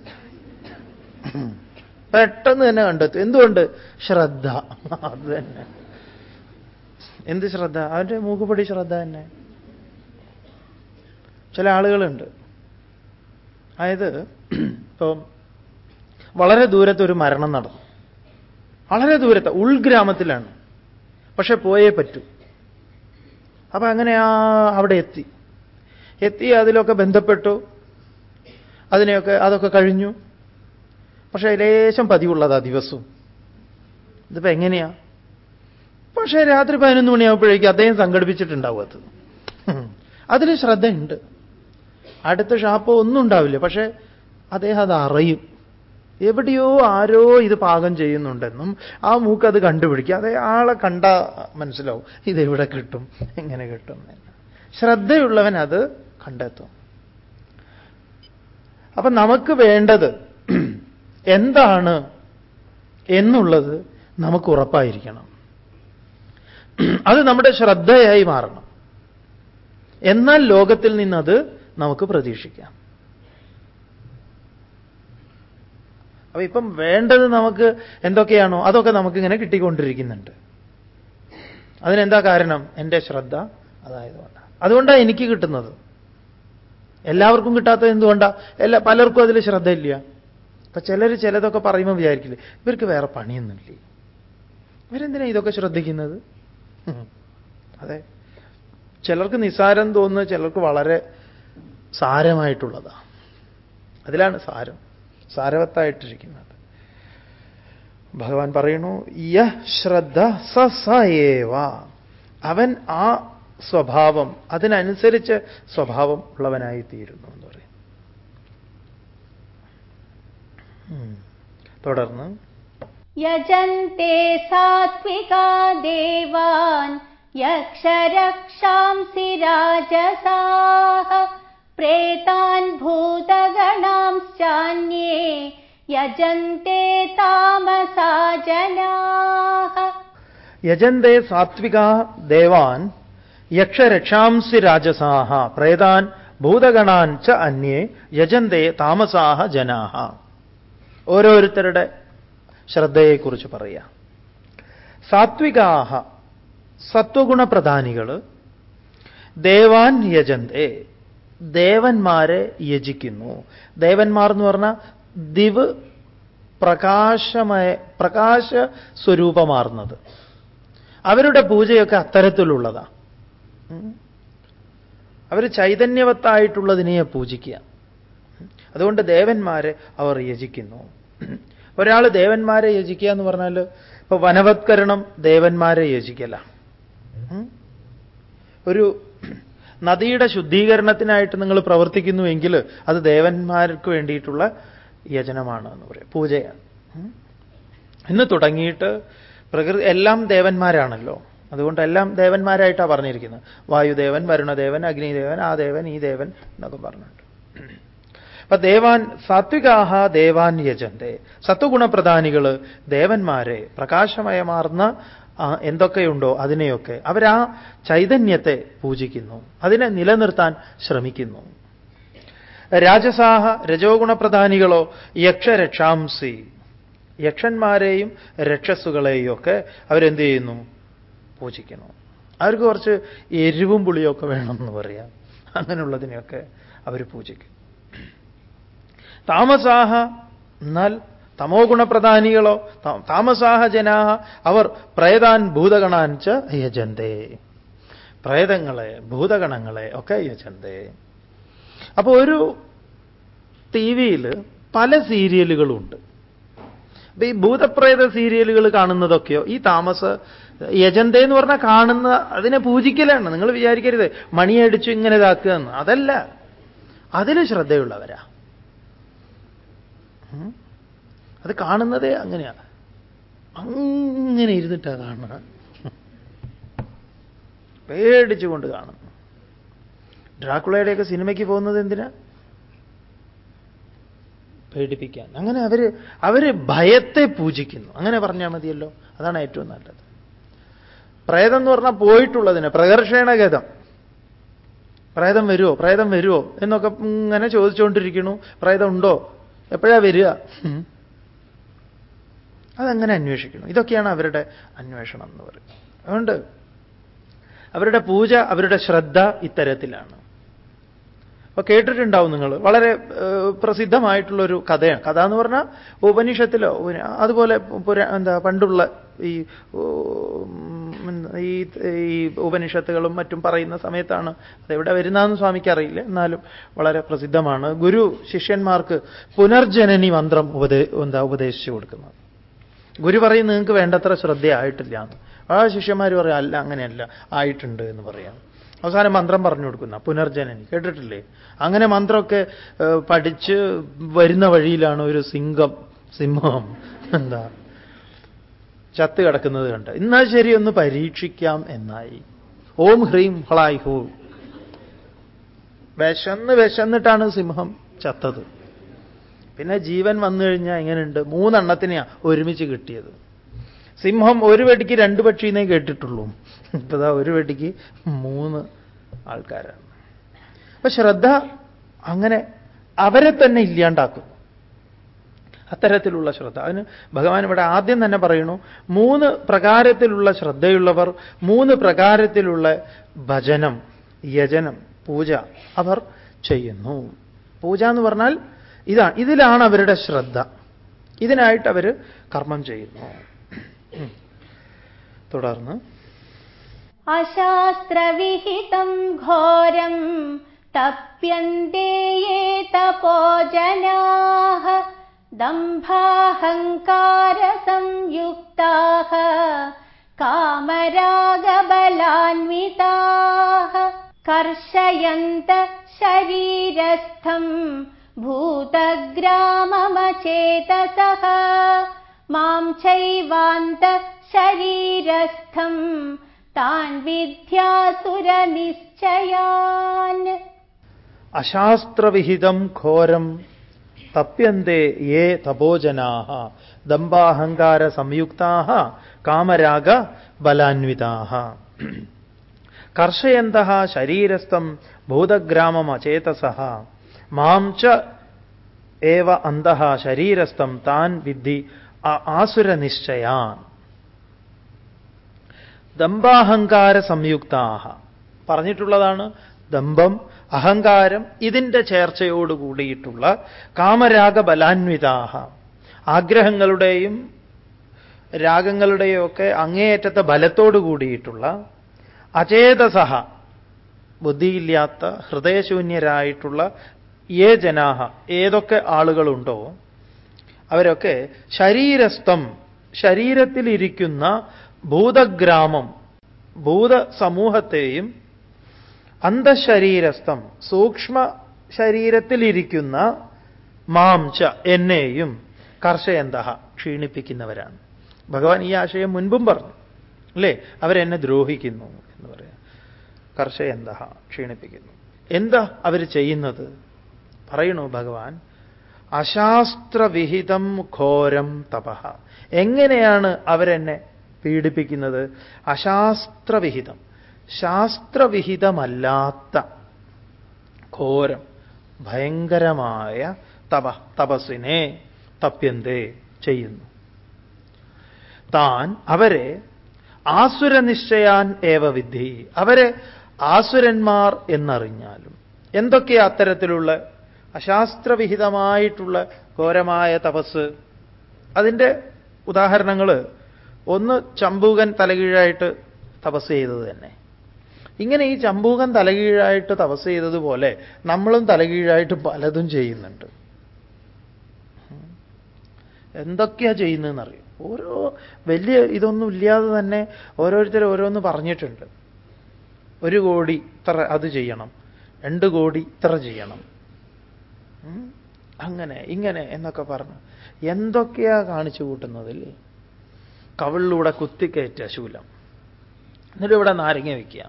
പെട്ടെന്ന് തന്നെ കണ്ടെത്തും. എന്തുകൊണ്ട്? ശ്രദ്ധ. അത് തന്നെ. എന്ത് ശ്രദ്ധ? അവന്റെ മൂക്കുപൊടി ശ്രദ്ധ തന്നെ. ചില ആളുകളുണ്ട്. അതായത് ഇപ്പം വളരെ ദൂരത്തൊരു മരണം നടന്നു. വളരെ ദൂരത്ത് ഉൾഗ്രാമത്തിലാണ്. പക്ഷെ പോയേ പറ്റൂ. അപ്പൊ അങ്ങനെ ആ അവിടെ എത്തി. എത്തി അതിലൊക്കെ ബന്ധപ്പെട്ടു. അതിനെയൊക്കെ അതൊക്കെ കഴിഞ്ഞു. പക്ഷെ ലേശം പതിവുള്ളതാ ദിവസവും. ഇതിപ്പോ എങ്ങനെയാ? പക്ഷേ രാത്രി പതിനൊന്ന് മണിയാകുമ്പോഴേക്കും അദ്ദേഹം സംഘടിപ്പിച്ചിട്ടുണ്ടാവും അത്. അതിൽ ശ്രദ്ധയുണ്ട്. അടുത്ത ഷാപ്പോ ഒന്നും ഉണ്ടാവില്ല. പക്ഷേ അദ്ദേഹം അത് അറിയും. എവിടെയോ ആരോ ഇത് പാകം ചെയ്യുന്നുണ്ടെന്നും ആ മൂക്ക് അത് കണ്ടുപിടിക്കുക അതെ ആളെ കണ്ട മനസ്സിലാവും ഇതെവിടെ കിട്ടും എങ്ങനെ കിട്ടും ശ്രദ്ധയുള്ളവൻ അത് കണ്ടെത്തും. അപ്പൊ നമുക്ക് വേണ്ടത് എന്താണ് എന്നുള്ളത് നമുക്ക് ഉറപ്പായിരിക്കണം. അത് നമ്മുടെ ശ്രദ്ധയായി മാറണം. എന്നാൽ ലോകത്തിൽ നിന്നത് നമുക്ക് പ്രതീക്ഷിക്കാം. അപ്പൊ ഇപ്പം വേണ്ടത് നമുക്ക് എന്തൊക്കെയാണോ അതൊക്കെ നമുക്ക് ഇങ്ങനെ കിട്ടിക്കൊണ്ടിരിക്കുന്നുണ്ട്. അതിനെന്താ കാരണം? എന്റെ ശ്രദ്ധ അതായതുകൊണ്ടാണ് അതുകൊണ്ടാണ് എനിക്ക് കിട്ടുന്നത്. എല്ലാവർക്കും കിട്ടാത്തത് എന്തുകൊണ്ടാ? എല്ലാ പലർക്കും അതിൽ ശ്രദ്ധയില്ല. അപ്പൊ ചിലർ ചിലതൊക്കെ പറയുമ്പോൾ വിചാരിക്കില്ലേ ഇവർക്ക് വേറെ പണിയൊന്നുമില്ലേ. ഇവരെന്തിനാ ഇതൊക്കെ ശ്രദ്ധിക്കുന്നത്? അതെ. ചിലർക്ക് നിസാരം തോന്നുന്നത് ചിലർക്ക് വളരെ സാരമായിട്ടുള്ളതാണ് അതിലാണ് സാരം. സാരവത്തായിട്ടിരിക്കുന്നത്. ഭഗവാൻ പറയുന്നു യ ശ്രദ്ധ സ സയേവ അവൻ ആ സ്വഭാവം അതിനനുസരിച്ച് സ്വഭാവം ഉള്ളവനായിത്തീരുന്നു എന്ന് പറയും. തുടർന്ന്. യജന്തേ സാത്വികാ ദേവാൻ യക്ഷരക്ഷാംസി രാജസാ प्रेतान् भूतगणांश्चान्ये यजन्ते तामसा जनाः യജന്തേ സാത്വിക ദേവാൻ യക്ഷരക്ഷാംസി രാജസാഹ പ്രേതാൻ ഭൂതഗണാൻ ച അന്യേ യജന്തേ താമസാഹ ജനാഹ ഓരോരുത്തരുടെ ശ്രദ്ധയെക്കുറിച്ച് പറയാം സാത്വികാഹ സത്വഗുണപ്രധാനികൾ ദേവാൻ യജന്തേ ദേവന്മാരെ യജിക്കുന്നു. ദേവന്മാർ എന്ന് പറഞ്ഞാൽ ദിവ് പ്രകാശമയ പ്രകാശ സ്വരൂപമാർന്നത് അവരുടെ പൂജയൊക്കെ അത്തരത്തിലുള്ളതാ. അവർ ചൈതന്യവത്തായിട്ടുള്ളതിനെ പൂജിക്കുക. അതുകൊണ്ട് ദേവന്മാരെ അവർ യജിക്കുന്നു. ഒരാൾ ദേവന്മാരെ യജിക്കുക എന്ന് പറഞ്ഞാൽ ഇപ്പൊ വനവത്കരണം ദേവന്മാരെ യജിക്കല. ഒരു നദിയുടെ ശുദ്ധീകരണത്തിനായിട്ട് നിങ്ങൾ പ്രവർത്തിക്കുന്നുവെങ്കിൽ അത് ദേവന്മാർക്ക് വേണ്ടിയിട്ടുള്ള യജനമാണ് എന്ന് പറയും. പൂജയാണ്? ഇന്ന് തുടങ്ങിയിട്ട് പ്രകൃതി എല്ലാം ദേവന്മാരാണല്ലോ. അതുകൊണ്ട് എല്ലാം ദേവന്മാരായിട്ടാണ് പറഞ്ഞിരിക്കുന്നത്. വായുദേവൻ വരുണദേവൻ അഗ്നിദേവൻ ആ ദേവൻ ഈ ദേവൻ എന്നൊക്കെ പറഞ്ഞിട്ടുണ്ട് അപ്പൊ ദേവാൻ സാത്വികാഹ ദേവാൻ യജന്തേ. സത്വഗുണപ്രധാനികൾ ദേവന്മാരെ പ്രകാശമയമാർന്ന എന്തൊക്കെയുണ്ടോ അതിനെയൊക്കെ അവരാ ചൈതന്യത്തെ പൂജിക്കുന്നു. അതിനെ നിലനിർത്താൻ ശ്രമിക്കുന്നു. രാജസാഹ രജോഗുണപ്രധാനികളോ യക്ഷരക്ഷാംസി. യക്ഷന്മാരെയും രക്ഷസുകളെയും ഒക്കെ അവരെന്ത് ചെയ്യുന്നു പൂജിക്കുന്നു. അവർക്ക് കുറച്ച് എരിവും പുളിയൊക്കെ വേണമെന്ന് പറയാം. അങ്ങനെയുള്ളതിനെയൊക്കെ അവർ പൂജിക്കും. താമസാഹ എന്നാൽ തമോ ഗുണപ്രധാനികളോ താമസാഹ ജനാഹ അവർ പ്രേതാൻ ഭൂതഗണാൻ ച യജന്തേ. പ്രേതങ്ങളെ ഭൂതഗണങ്ങളെ ഒക്കെ യജന്തേ. അപ്പൊ ഒരു ടി വിയിൽ പല സീരിയലുകളുണ്ട്. അപ്പൊ ഈ ഭൂതപ്രേത സീരിയലുകൾ കാണുന്നതൊക്കെയോ ഈ താമസ യജന്ത എന്ന് പറഞ്ഞാൽ കാണുന്ന അതിനെ പൂജിക്കലാണ്. നിങ്ങൾ വിചാരിക്കരുത്. മണിയടിച്ചു ഇങ്ങനെ ഇതാക്കുക എന്ന് അതല്ല. അതിൽ ശ്രദ്ധയുള്ളവരാ. അത് കാണുന്നതേ അങ്ങനെയാ. അങ്ങനെ ഇരുന്നിട്ടാ കാണുന്നത് പേടിച്ചുകൊണ്ട് കാണുന്നു ഡ്രാക്കുളയുടെയൊക്കെ സിനിമയ്ക്ക് പോകുന്നത് എന്തിനാ? പേടിപ്പിക്കാൻ. അങ്ങനെ അവർ അവർ ഭയത്തെ പൂജിക്കുന്നു. അങ്ങനെ പറഞ്ഞാൽ മതിയല്ലോ. അതാണ് ഏറ്റവും നല്ലത്. പ്രേതം എന്ന് പറഞ്ഞാൽ പോയിട്ടുള്ളതിന് പ്രകർഷണഗതം പ്രേതം വരുമോ പ്രേതം വരുമോ എന്നൊക്കെ ഇങ്ങനെ ചോദിച്ചുകൊണ്ടിരിക്കണു പ്രേതം ഉണ്ടോ? എപ്പോഴാ വരിക. അതെങ്ങനെ അന്വേഷിക്കുന്നു? ഇതൊക്കെയാണ് അവരുടെ അന്വേഷണം എന്ന് പറയുന്നത്. അതുകൊണ്ട് അവരുടെ പൂജ അവരുടെ ശ്രദ്ധ ഇത്തരത്തിലാണ്. അപ്പൊ കേട്ടിട്ടുണ്ടാവും നിങ്ങൾ വളരെ പ്രസിദ്ധമായിട്ടുള്ളൊരു കഥയാണ്. കഥ എന്ന് പറഞ്ഞാൽ ഉപനിഷത്തിലോ അതുപോലെ എന്താ പണ്ടുള്ള ഈ ഈ ഈ ഉപനിഷത്തുകളും മറ്റും പറയുന്ന സമയത്താണ് അതെവിടെ വരുന്നതെന്ന് സ്വാമിക്ക് അറിയില്ല. എന്നാലും വളരെ പ്രസിദ്ധമാണ്. ഗുരു ശിഷ്യന്മാർക്ക് പുനർജനനി മന്ത്രം ഉപദേ എന്താ ഉപദേശിച്ചു കൊടുക്കുന്നത്. ഗുരു പറയും നിങ്ങൾക്ക് വേണ്ടത്ര ശ്രദ്ധയായിട്ടില്ല എന്ന്. ആ ശിഷ്യന്മാർ പറയും അല്ല അങ്ങനെയല്ല ആയിട്ടുണ്ട് എന്ന് പറയാം അവസാനം മന്ത്രം പറഞ്ഞു കൊടുക്കുന്ന പുനർജനനി. കേട്ടിട്ടില്ലേ? അങ്ങനെ മന്ത്രമൊക്കെ പഠിച്ച് വരുന്ന വഴിയിലാണ് ഒരു സിംഹം സിംഹം എന്താ ചത്ത് കിടക്കുന്നത് കണ്ട്. എന്നാ ശരി ഒന്ന് പരീക്ഷിക്കാം എന്നായി. ഓം ഹ്രീം ഹളായ് ഹോ. വിശന്ന് വിശന്നിട്ടാണ് സിംഹം ചത്തത്. പിന്നെ ജീവൻ വന്നു കഴിഞ്ഞാൽ എങ്ങനെയുണ്ട്? മൂന്നെണ്ണത്തിനെയാ ഒരുമിച്ച് കിട്ടിയത്. സിംഹം ഒരു വെടിക്ക് രണ്ട് പക്ഷീന്നേ കേട്ടിട്ടുള്ളൂ. ഇപ്പതാ ഒരു വെടിക്ക് മൂന്ന് ആൾക്കാരാണ്. അപ്പൊ ശ്രദ്ധ അങ്ങനെ അവരെ തന്നെ ഇല്ലാണ്ടാക്കും. അത്തരത്തിലുള്ള ശ്രദ്ധ. അതിന് ഭഗവാൻ ഇവിടെ ആദ്യം തന്നെ പറയണു മൂന്ന് പ്രകാരത്തിലുള്ള ശ്രദ്ധയുള്ളവർ മൂന്ന് പ്രകാരത്തിലുള്ള ഭജനം യജനം പൂജ അവർ ചെയ്യുന്നു. പൂജ എന്ന് പറഞ്ഞാൽ ഇതാണ് ഇതിലാണ് അവരുടെ ശ്രദ്ധ. ഇതിനായിട്ട് അവർ കർമ്മം ചെയ്യുന്നു. തുടർന്ന്. അശാസ്ത്രവിഹിതം ഘോരം തപ്യന്തേ തപോജനാ ദംഭാഹങ്കാര കർഷയന്ത ശരീരസ്ഥം ഭൂതഗ്രാമമചേതസഃ മാം ചൈവാന്ത तान् താൻ വിദ്യാസുരനിശ്ചയാൻ അശാസ്ത്രവിഹിതം ഘോരം തപ്യന്തേ യേ തപോജനാ ദമ്പാഹങ്കാര സംയുക്താ കാമരാഗ ബലാന്വിതാ കർഷയന്ത ശരീരസ്ഥം ഭൂതഗ്രാമമചേതസ മാം ച ഏവ അന്ത ശരീരസ്ഥം താൻ വിദ്ധി ആസുരനിശ്ചയാൻ. ദമ്പാഹങ്കാര സംയുക്താഹ. പറഞ്ഞിട്ടുള്ളതാണ് ദമ്പം അഹങ്കാരം ഇതിന്റെ ചേർച്ചയോട് കൂടിയിട്ടുള്ള കാമരാഗ ബലാന്വിതാഹ. ആഗ്രഹങ്ങളുടെയും രാഗങ്ങളുടെയും ഒക്കെ അങ്ങേയറ്റത്തെ ബലത്തോട് കൂടിയിട്ടുള്ള അചേതസഹ ബുദ്ധിയില്ലാത്ത ഹൃദയശൂന്യരായിട്ടുള്ള ഏ ജനാഹ ഏതൊക്കെ ആളുകളുണ്ടോ അവരൊക്കെ ശരീരസ്ഥം ശരീരത്തിലിരിക്കുന്ന ഭൂതഗ്രാമം ഭൂത സമൂഹത്തെയും അന്തശരീരസ്ഥം സൂക്ഷ്മ ശരീരത്തിലിരിക്കുന്ന മാംച എന്നെയും കർഷയന്ത ക്ഷീണിപ്പിക്കുന്നവരാണ്. ഭഗവാൻ ഈ ആശയം മുൻപും പറഞ്ഞു അല്ലേ? അവരെന്നെ ദ്രോഹിക്കുന്നു എന്ന് പറയാം. കർഷയന്ത ക്ഷീണിപ്പിക്കുന്നു. എന്താ അവർ ചെയ്യുന്നത്? പറയണു ഭഗവാൻ. അശാസ്ത്രവിഹിതം ഘോരം തപഹ എങ്ങനെയാണ് അവരെന്നെ പീഡിപ്പിക്കുന്നത്? അശാസ്ത്രവിഹിതം. ശാസ്ത്രവിഹിതമല്ലാത്ത ഘോരം ഭയങ്കരമായ തപ തപസ്സിനെ തപ്യന്തേ ചെയ്യുന്നു. താൻ അവരെ ആസുരനിശ്ചയാൻ ഏവ വിധി. അവരെ ആസുരന്മാർ എന്നറിഞ്ഞാലും. എന്തൊക്കെയാ അത്തരത്തിലുള്ള അശാസ്ത്രവിഹിതമായിട്ടുള്ള ഘോരമായ തപസ്. അതിന്റെ ഉദാഹരണങ്ങൾ ഒന്ന് ചമ്പൂകൻ തലകീഴായിട്ട് തപസ് ചെയ്തത് തന്നെ. ഇങ്ങനെ ഈ ചമ്പൂകൻ തലകീഴായിട്ട് തപസ് ചെയ്തതുപോലെ നമ്മളും തലകീഴായിട്ട് പലതും ചെയ്യുന്നുണ്ട്. എന്തൊക്കെയാ ചെയ്യുന്നതെന്നറിയും? ഓരോ വലിയ ഇതൊന്നും ഇല്ലാതെ തന്നെ ഓരോരുത്തർ ഓരോന്ന് പറഞ്ഞിട്ടുണ്ട്. ഒരു കോടി ഇത്ര അത് ചെയ്യണം. രണ്ട് കോടി ഇത്ര ചെയ്യണം. അങ്ങനെ ഇങ്ങനെ എന്നൊക്കെ പറഞ്ഞു. എന്തൊക്കെയാ കാണിച്ചു കൂട്ടുന്നതില്ലേ കവിളിലൂടെ കുത്തിക്കയറ്റ ശൂലം. എന്നിട്ട് ഇവിടെ നാരങ്ങ വയ്ക്കുക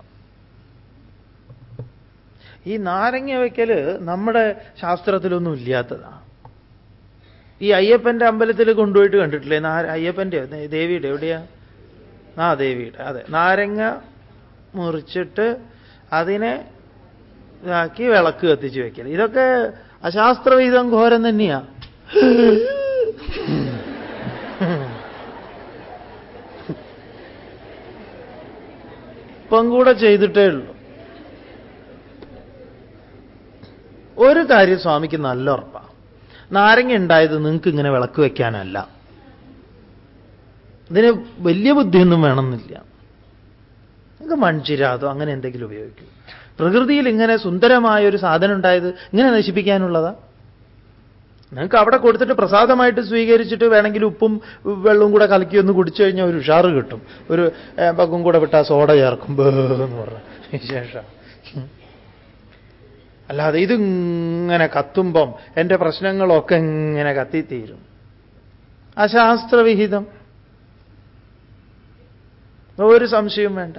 ഈ നാരങ്ങ വയ്ക്കൽ നമ്മുടെ ശാസ്ത്രത്തിലൊന്നും ഇല്ലാത്തതാണ് ഈ അയ്യപ്പന്റെ അമ്പലത്തിൽ കൊണ്ടുപോയിട്ട് കണ്ടിട്ടില്ലേ? അയ്യപ്പന്റെ ദേവിയുടെ എവിടെയാ? ആ ദേവിയുടെ അതെ. നാരങ്ങ മുറിച്ചിട്ട് അതിനെ ഇതാക്കി വിളക്ക് കത്തിച്ച് വെക്കൽ. ഇതൊക്കെ അശാസ്ത്രവിധം ഘോരം തന്നെയാ. ഇപ്പം കൂടെ ചെയ്തിട്ടേ ഉള്ളൂ. ഒരു കാര്യം സ്വാമിക്ക് നല്ല ഉറപ്പാണ് നാരങ്ങ ഉണ്ടായത് നിങ്ങൾക്ക് ഇങ്ങനെ വിളക്ക് വയ്ക്കാനല്ല ഇതിന് വലിയ ബുദ്ധിയൊന്നും വേണമെന്നില്ല. നിങ്ങൾക്ക് മൺചിരാതോ അങ്ങനെ എന്തെങ്കിലും ഉപയോഗിക്കൂ. പ്രകൃതിയിൽ ഇങ്ങനെ സുന്ദരമായ ഒരു സാധനം ഉണ്ടായത് ഇങ്ങനെ നശിപ്പിക്കാനുള്ളതാ? നിങ്ങൾക്ക് അവിടെ കൊടുത്തിട്ട് പ്രസാദമായിട്ട് സ്വീകരിച്ചിട്ട് വേണമെങ്കിൽ ഉപ്പും വെള്ളവും കൂടെ കലക്കി ഒന്ന് കുടിച്ചു കഴിഞ്ഞാൽ ഒരു ഉഷാറ് കിട്ടും. ഒരു പക്കും കൂടെ വിട്ടാൽ സോഡ ചേർക്കും. എന്ന് പറഞ്ഞ. വിശേഷം. അല്ലാതെ ഇതിങ്ങനെ കത്തുമ്പം എന്റെ പ്രശ്നങ്ങളൊക്കെ ഇങ്ങനെ കത്തിത്തീരും. അശാസ്ത്രവിഹിതം. ഒരു സംശയവും വേണ്ട.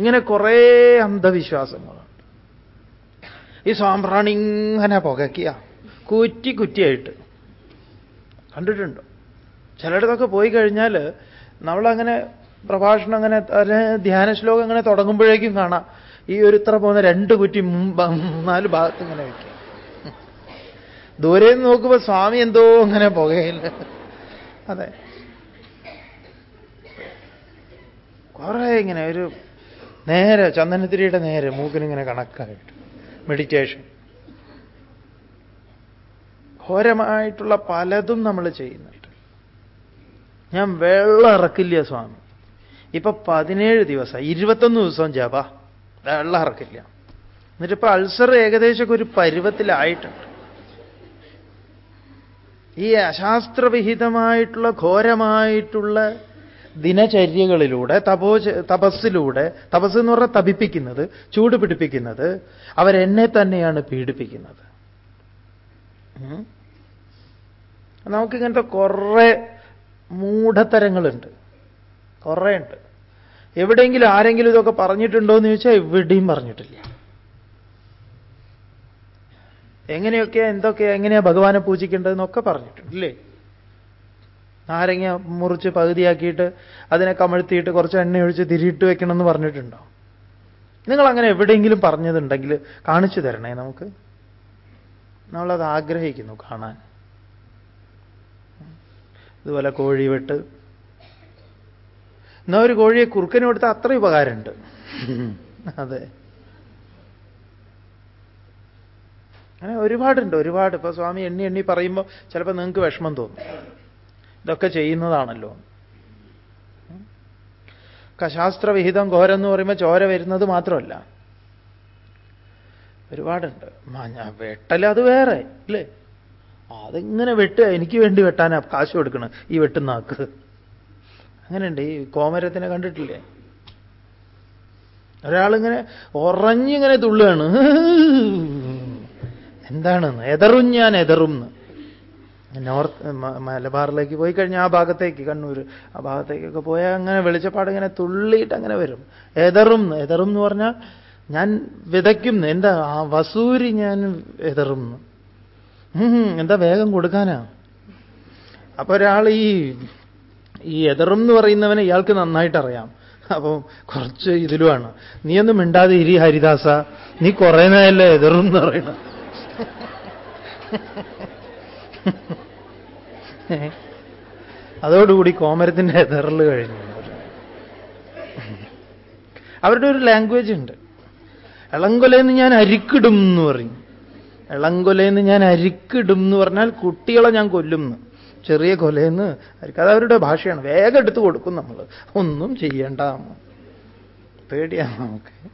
ഇങ്ങനെ കുറേ അന്ധവിശ്വാസങ്ങളുണ്ട് ഈ സാമ്പ്രാണി ഇങ്ങനെ പുകയ്ക്കുക. കുറ്റി കുറ്റിയായിട്ട്. കണ്ടിട്ടുണ്ടോ. ചിലയിടത്തൊക്കെ പോയി കഴിഞ്ഞാൽ നമ്മളങ്ങനെ പ്രഭാഷണം അങ്ങനെ ധ്യാന ശ്ലോകം അങ്ങനെ തുടങ്ങുമ്പോഴേക്കും കാണാം. ഈ ഒരു ഇത്ര പോകുന്ന രണ്ട് കുറ്റി നാല് ഭാഗത്ത് ഇങ്ങനെ വയ്ക്കുക ദൂരെ നിന്ന് നോക്കുമ്പോൾ സ്വാമി എന്തോ അങ്ങനെ പുകയില്ല. അതെ. കുറെ ഇങ്ങനെ ഒരു നേരെ ചന്ദനത്തിരിയുടെ നേരെ മൂക്കിനിങ്ങനെ കണക്കായിട്ട്. മെഡിറ്റേഷൻ ഘോരമായിട്ടുള്ള പലതും നമ്മൾ ചെയ്യുന്നുണ്ട്. ഞാൻ വെള്ളം ഇറക്കില്ല സ്വാമി. ഇപ്പൊ പതിനേഴ് ദിവസം ഇരുപത്തൊന്ന് ദിവസം ജപ. വെള്ളം ഇറക്കില്ല എന്നിട്ടിപ്പോ അൾസർ ഏകദേശമൊക്കെ ഒരു പരുവത്തിലായിട്ടുണ്ട്. ഈ അശാസ്ത്രവിഹിതമായിട്ടുള്ള ഘോരമായിട്ടുള്ള ദിനചര്യകളിലൂടെ തപോ തപസ്സിലൂടെ തപസ് എന്ന് പറഞ്ഞാൽ തപിപ്പിക്കുന്നത് ചൂട് പിടിപ്പിക്കുന്നത് അവരെന്നെ തന്നെയാണ് പീഡിപ്പിക്കുന്നത്. നമുക്കിങ്ങനത്തെ കുറേ മൂഢത്തരങ്ങളുണ്ട്. കുറേ ഉണ്ട് എവിടെയെങ്കിലും ആരെങ്കിലും ഇതൊക്കെ പറഞ്ഞിട്ടുണ്ടോ എന്ന് ചോദിച്ചാൽ എവിടെയും പറഞ്ഞിട്ടില്ല. എങ്ങനെയൊക്കെയാ എന്തൊക്കെയാ എങ്ങനെയാ ഭഗവാനെ പൂജിക്കേണ്ടതെന്നൊക്കെ പറഞ്ഞിട്ടുണ്ട് ഇല്ലേ? നാരങ്ങ മുറിച്ച് പകുതിയാക്കിയിട്ട് അതിനെ കമഴ്ത്തിയിട്ട് കുറച്ച് എണ്ണ ഒഴിച്ച് തിരിയിട്ട് വെക്കണമെന്ന് പറഞ്ഞിട്ടുണ്ടോ? നിങ്ങൾ അങ്ങനെ എവിടെയെങ്കിലും പറഞ്ഞതുണ്ടെങ്കിൽ കാണിച്ചു തരണേ നമുക്ക്. നമ്മളത് ആഗ്രഹിക്കുന്നു കാണാൻ. ഇതുപോലെ കോഴി വെട്ട്. എന്നാ ഒരു കോഴിയെ കുറുക്കന് കൊടുത്താൽ അത്ര ഉപകാരമുണ്ട്. അതെ. അങ്ങനെ ഒരുപാടുണ്ട് ഒരുപാട്. ഇപ്പൊ സ്വാമി എണ്ണി എണ്ണി പറയുമ്പോൾ ചിലപ്പോൾ നിങ്ങൾക്ക് വിഷമം തോന്നും. ഇതൊക്കെ ചെയ്യുന്നതാണല്ലോ. കശാസ്ത്രവിഹിതം ഘോരം എന്ന് പറയുമ്പോൾ ചോര വരുന്നത് മാത്രമല്ല. ഒരുപാടുണ്ട്. വെട്ടൽ അത് വേറെ അല്ലേ അതിങ്ങനെ വെട്ടുക എനിക്ക് വേണ്ടി വെട്ടാനാ കാശ് കൊടുക്കണം ഈ വെട്ടുന്ന ആക്ക് അങ്ങനെയുണ്ട് ഈ കോമരത്തിനെ കണ്ടിട്ടില്ലേ? ഒരാളിങ്ങനെ ഉറഞ്ഞിങ്ങനെ തുള്ളുകയാണ്. എന്താണെന്ന് എതറും ഞാൻ എതറും നോർത്ത് മലബാറിലേക്ക് പോയി കഴിഞ്ഞാൽ ആ ഭാഗത്തേക്ക് കണ്ണൂർ ആ ഭാഗത്തേക്കൊക്കെ പോയാൽ അങ്ങനെ വെളിച്ചപ്പാട് ഇങ്ങനെ തുള്ളിയിട്ട് അങ്ങനെ വരും. എതറും എതറും എന്ന് പറഞ്ഞാൽ ഞാൻ വിതയ്ക്കും എന്താ ആ വസൂരി ഞാൻ എതറും എന്താ വേഗം കൊടുക്കാനാ? അപ്പൊ ഒരാൾ ഈ ഈ എതറും എന്ന് പറയുന്നവനെ ഇയാൾക്ക് നന്നായിട്ട് അറിയാം. അപ്പം കുറച്ച് ഇതിലുമാണ്. ഒന്നും മിണ്ടാതെ ഇരി ഹരിദാസ. നീ കുറേ നേരല്ലേ എതിറും എന്ന് പറയണം അതോടുകൂടി കോമരത്തിന്റെ എതിറൽ കഴിഞ്ഞു. അവരുടെ ഒരു ലാംഗ്വേജ് ഉണ്ട്. ഇളങ്കൊലയെന്ന് ഞാൻ അരിക്കിടും എന്ന് പറയും. ഇളങ്കൊലയെന്ന് ഞാൻ അരിക്കിടും എന്ന് പറഞ്ഞാൽ കുട്ടികളെ ഞാൻ കൊല്ലും ചെറിയ കൊലയെന്ന് അരിക്കും. അത് അവരുടെ ഭാഷയാണ്. വേഗം എടുത്തു കൊടുക്കും നമ്മൾ ഒന്നും ചെയ്യേണ്ട. പേടിയാണ് നമുക്ക്.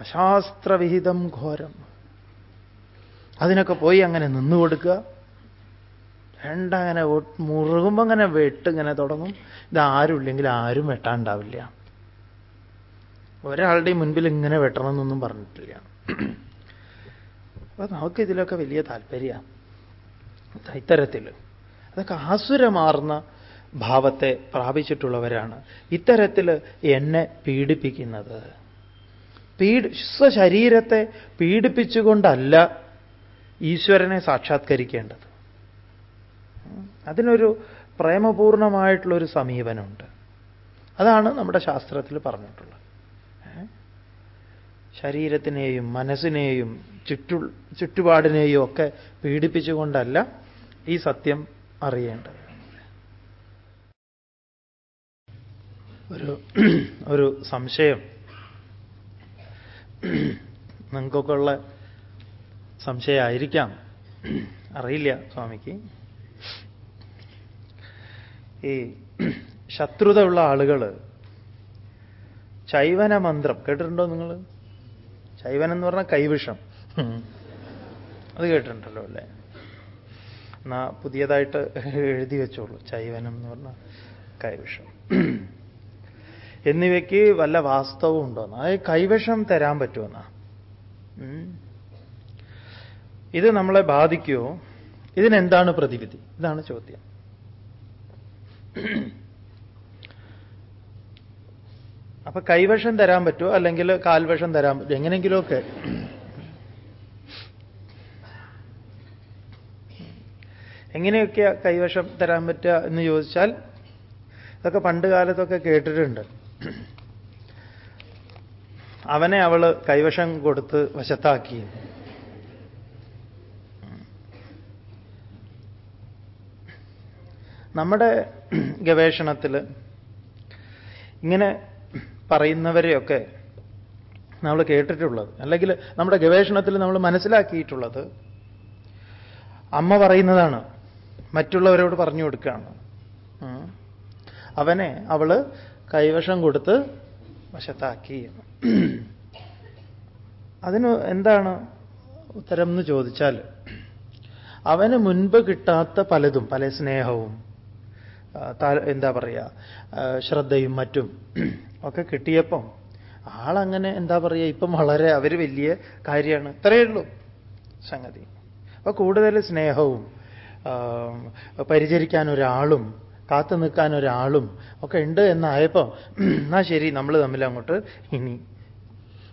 അശാസ്ത്രവിഹിതം ഘോരം. അതിനൊക്കെ പോയി അങ്ങനെ നിന്നു കൊടുക്കുക. വേണ്ട അങ്ങനെ മുറുകുമ്പോൾ അങ്ങനെ വെട്ട് ഇങ്ങനെ തുടങ്ങും. ഇത് ആരുമില്ലെങ്കിൽ ആരും വെട്ടാണ്ടാവില്ല. ഒരാളുടെയും മുൻപിൽ ഇങ്ങനെ വെട്ടണമെന്നൊന്നും പറഞ്ഞിട്ടില്ല. അപ്പൊ നമുക്ക് ഇതിലൊക്കെ വലിയ താല്പര്യമാണ് ഇത്തരത്തിൽ അതൊക്കെ ആസുരമാർന്ന ഭാവത്തെ പ്രാപിച്ചിട്ടുള്ളവരാണ്. ഇത്തരത്തിൽ എന്നെ പീഡിപ്പിക്കുന്നത്. പീഡി സ്വശരീരത്തെ പീഡിപ്പിച്ചുകൊണ്ടല്ല ഈശ്വരനെ സാക്ഷാത്കരിക്കേണ്ടത്. അതിനൊരു പ്രേമപൂർണമായിട്ടുള്ളൊരു സമീപനമുണ്ട്. അതാണ് നമ്മുടെ ശാസ്ത്രത്തിൽ പറഞ്ഞിട്ടുള്ളത്. ശരീരത്തിനെയും മനസ്സിനെയും ചുറ്റു ചുറ്റുപാടിനെയും ഒക്കെ പീഡിപ്പിച്ചുകൊണ്ടല്ല ഈ സത്യം അറിയേണ്ടത്. ഒരു ഒരു സംശയം. നിങ്ങൾക്കൊക്കെ ഉള്ള സംശയമായിരിക്കാം. അറിയില്ല സ്വാമിക്ക്. ഈ ശത്രുത ഉള്ള ആളുകൾ ചൈവന മന്ത്രം കേട്ടിട്ടുണ്ടോ നിങ്ങൾ ചൈവനം എന്ന് പറഞ്ഞാൽ കൈവിഷം. അത് കേട്ടിട്ടുണ്ടല്ലോ അല്ലേ? എന്നാ പുതിയതായിട്ട് എഴുതി വെച്ചോളൂ. ചൈവനം എന്ന് പറഞ്ഞാൽ കൈവിഷം. എന്നിവയ്ക്ക് വല്ല വാസ്തവവും ഉണ്ടോന്ന് അതായത് കൈവിഷം തരാൻ പറ്റുമെന്നാ. ഇത് നമ്മളെ ബാധിക്കുമോ ഇതിനെന്താണ് പ്രതിവിധി? ഇതാണ് ചോദ്യം. അപ്പൊ കൈവശം തരാൻ പറ്റുമോ? അല്ലെങ്കിൽ കാൽവശം തരാൻ പറ്റുമോ? എങ്ങനെയെങ്കിലുമൊക്കെ. എങ്ങനെയൊക്കെ കൈവശം തരാൻ പറ്റുക എന്ന് ചോദിച്ചാൽ ഇതൊക്കെ പണ്ട് കാലത്തൊക്കെ കേട്ടിട്ടുണ്ട്. അവനെ അവൾ കൈവശം കൊടുത്ത് വശത്താക്കി. നമ്മുടെ ഗവേഷണത്തിൽ ഇങ്ങനെ പറയുന്നവരെയൊക്കെ നമ്മൾ കേട്ടിട്ടുള്ളത്. അല്ലെങ്കിൽ നമ്മുടെ ഗവേഷണത്തിൽ നമ്മൾ മനസ്സിലാക്കിയിട്ടുള്ളത് അമ്മ പറയുന്നതാണ് മറ്റുള്ളവരോട് പറഞ്ഞു കൊടുക്കുകയാണ്. അവനെ അവൾ കൈവശം കൊടുത്ത് വശത്താക്കി. അതിന് എന്താണ് ഉത്തരം എന്ന് ചോദിച്ചാൽ അവന് മുൻപ് കിട്ടാത്ത പലതും പല സ്നേഹവും എന്താ പറയുക ശ്രദ്ധയും മറ്റും ഒക്കെ കിട്ടിയപ്പം ആളങ്ങനെ എന്താ പറയുക ഇപ്പം വളരെ അവർ വലിയ കാര്യമാണ്. ഇത്രയേ ഉള്ളൂ സംഗതി. അപ്പോൾ കൂടുതൽ സ്നേഹവും പരിചരിക്കാൻ ഒരാളും കാത്തു നിൽക്കാൻ ഒരാളും ഒക്കെ ഉണ്ട് എന്നായപ്പോൾ എന്നാ ശരി നമ്മൾ തമ്മിൽ അങ്ങോട്ട് ഇനി.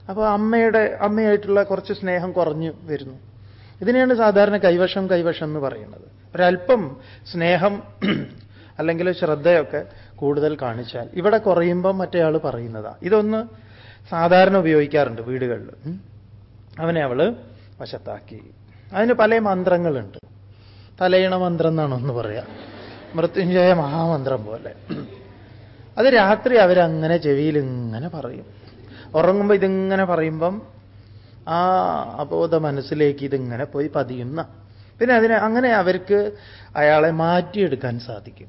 അപ്പോൾ അമ്മയുടെ അമ്മയായിട്ടുള്ള കുറച്ച് സ്നേഹം കുറഞ്ഞു വരുന്നു. ഇതിനെയാണ് സാധാരണ കൈവശം കൈവശം എന്ന് പറയുന്നത്. ഒരല്പം സ്നേഹം അല്ലെങ്കിൽ ശ്രദ്ധയൊക്കെ കൂടുതൽ കാണിച്ചാൽ. ഇവിടെ കുറയുമ്പം മറ്റേയാൾ പറയുന്നതാ. ഇതൊന്ന് സാധാരണ ഉപയോഗിക്കാറുണ്ട് വീടുകളിൽ അവനെ അവൾ വശത്താക്കി. അതിന് പല മന്ത്രങ്ങളുണ്ട്. തലയിണ മന്ത്രം എന്നാണ് ഒന്ന് പറയാം. മൃത്യുഞ്ജയ മഹാമന്ത്രം പോലെ. അത് രാത്രി അവരങ്ങനെ ചെവിയിൽ ഇങ്ങനെ പറയും. ഉറങ്ങുമ്പോൾ ഇതിങ്ങനെ പറയുമ്പം ആ അബോധ മനസ്സിലേക്ക് ഇതിങ്ങനെ പോയി പതിയുന്ന പിന്നെ അതിന് അങ്ങനെ അവർക്ക് അയാളെ മാറ്റിയെടുക്കാൻ സാധിക്കും.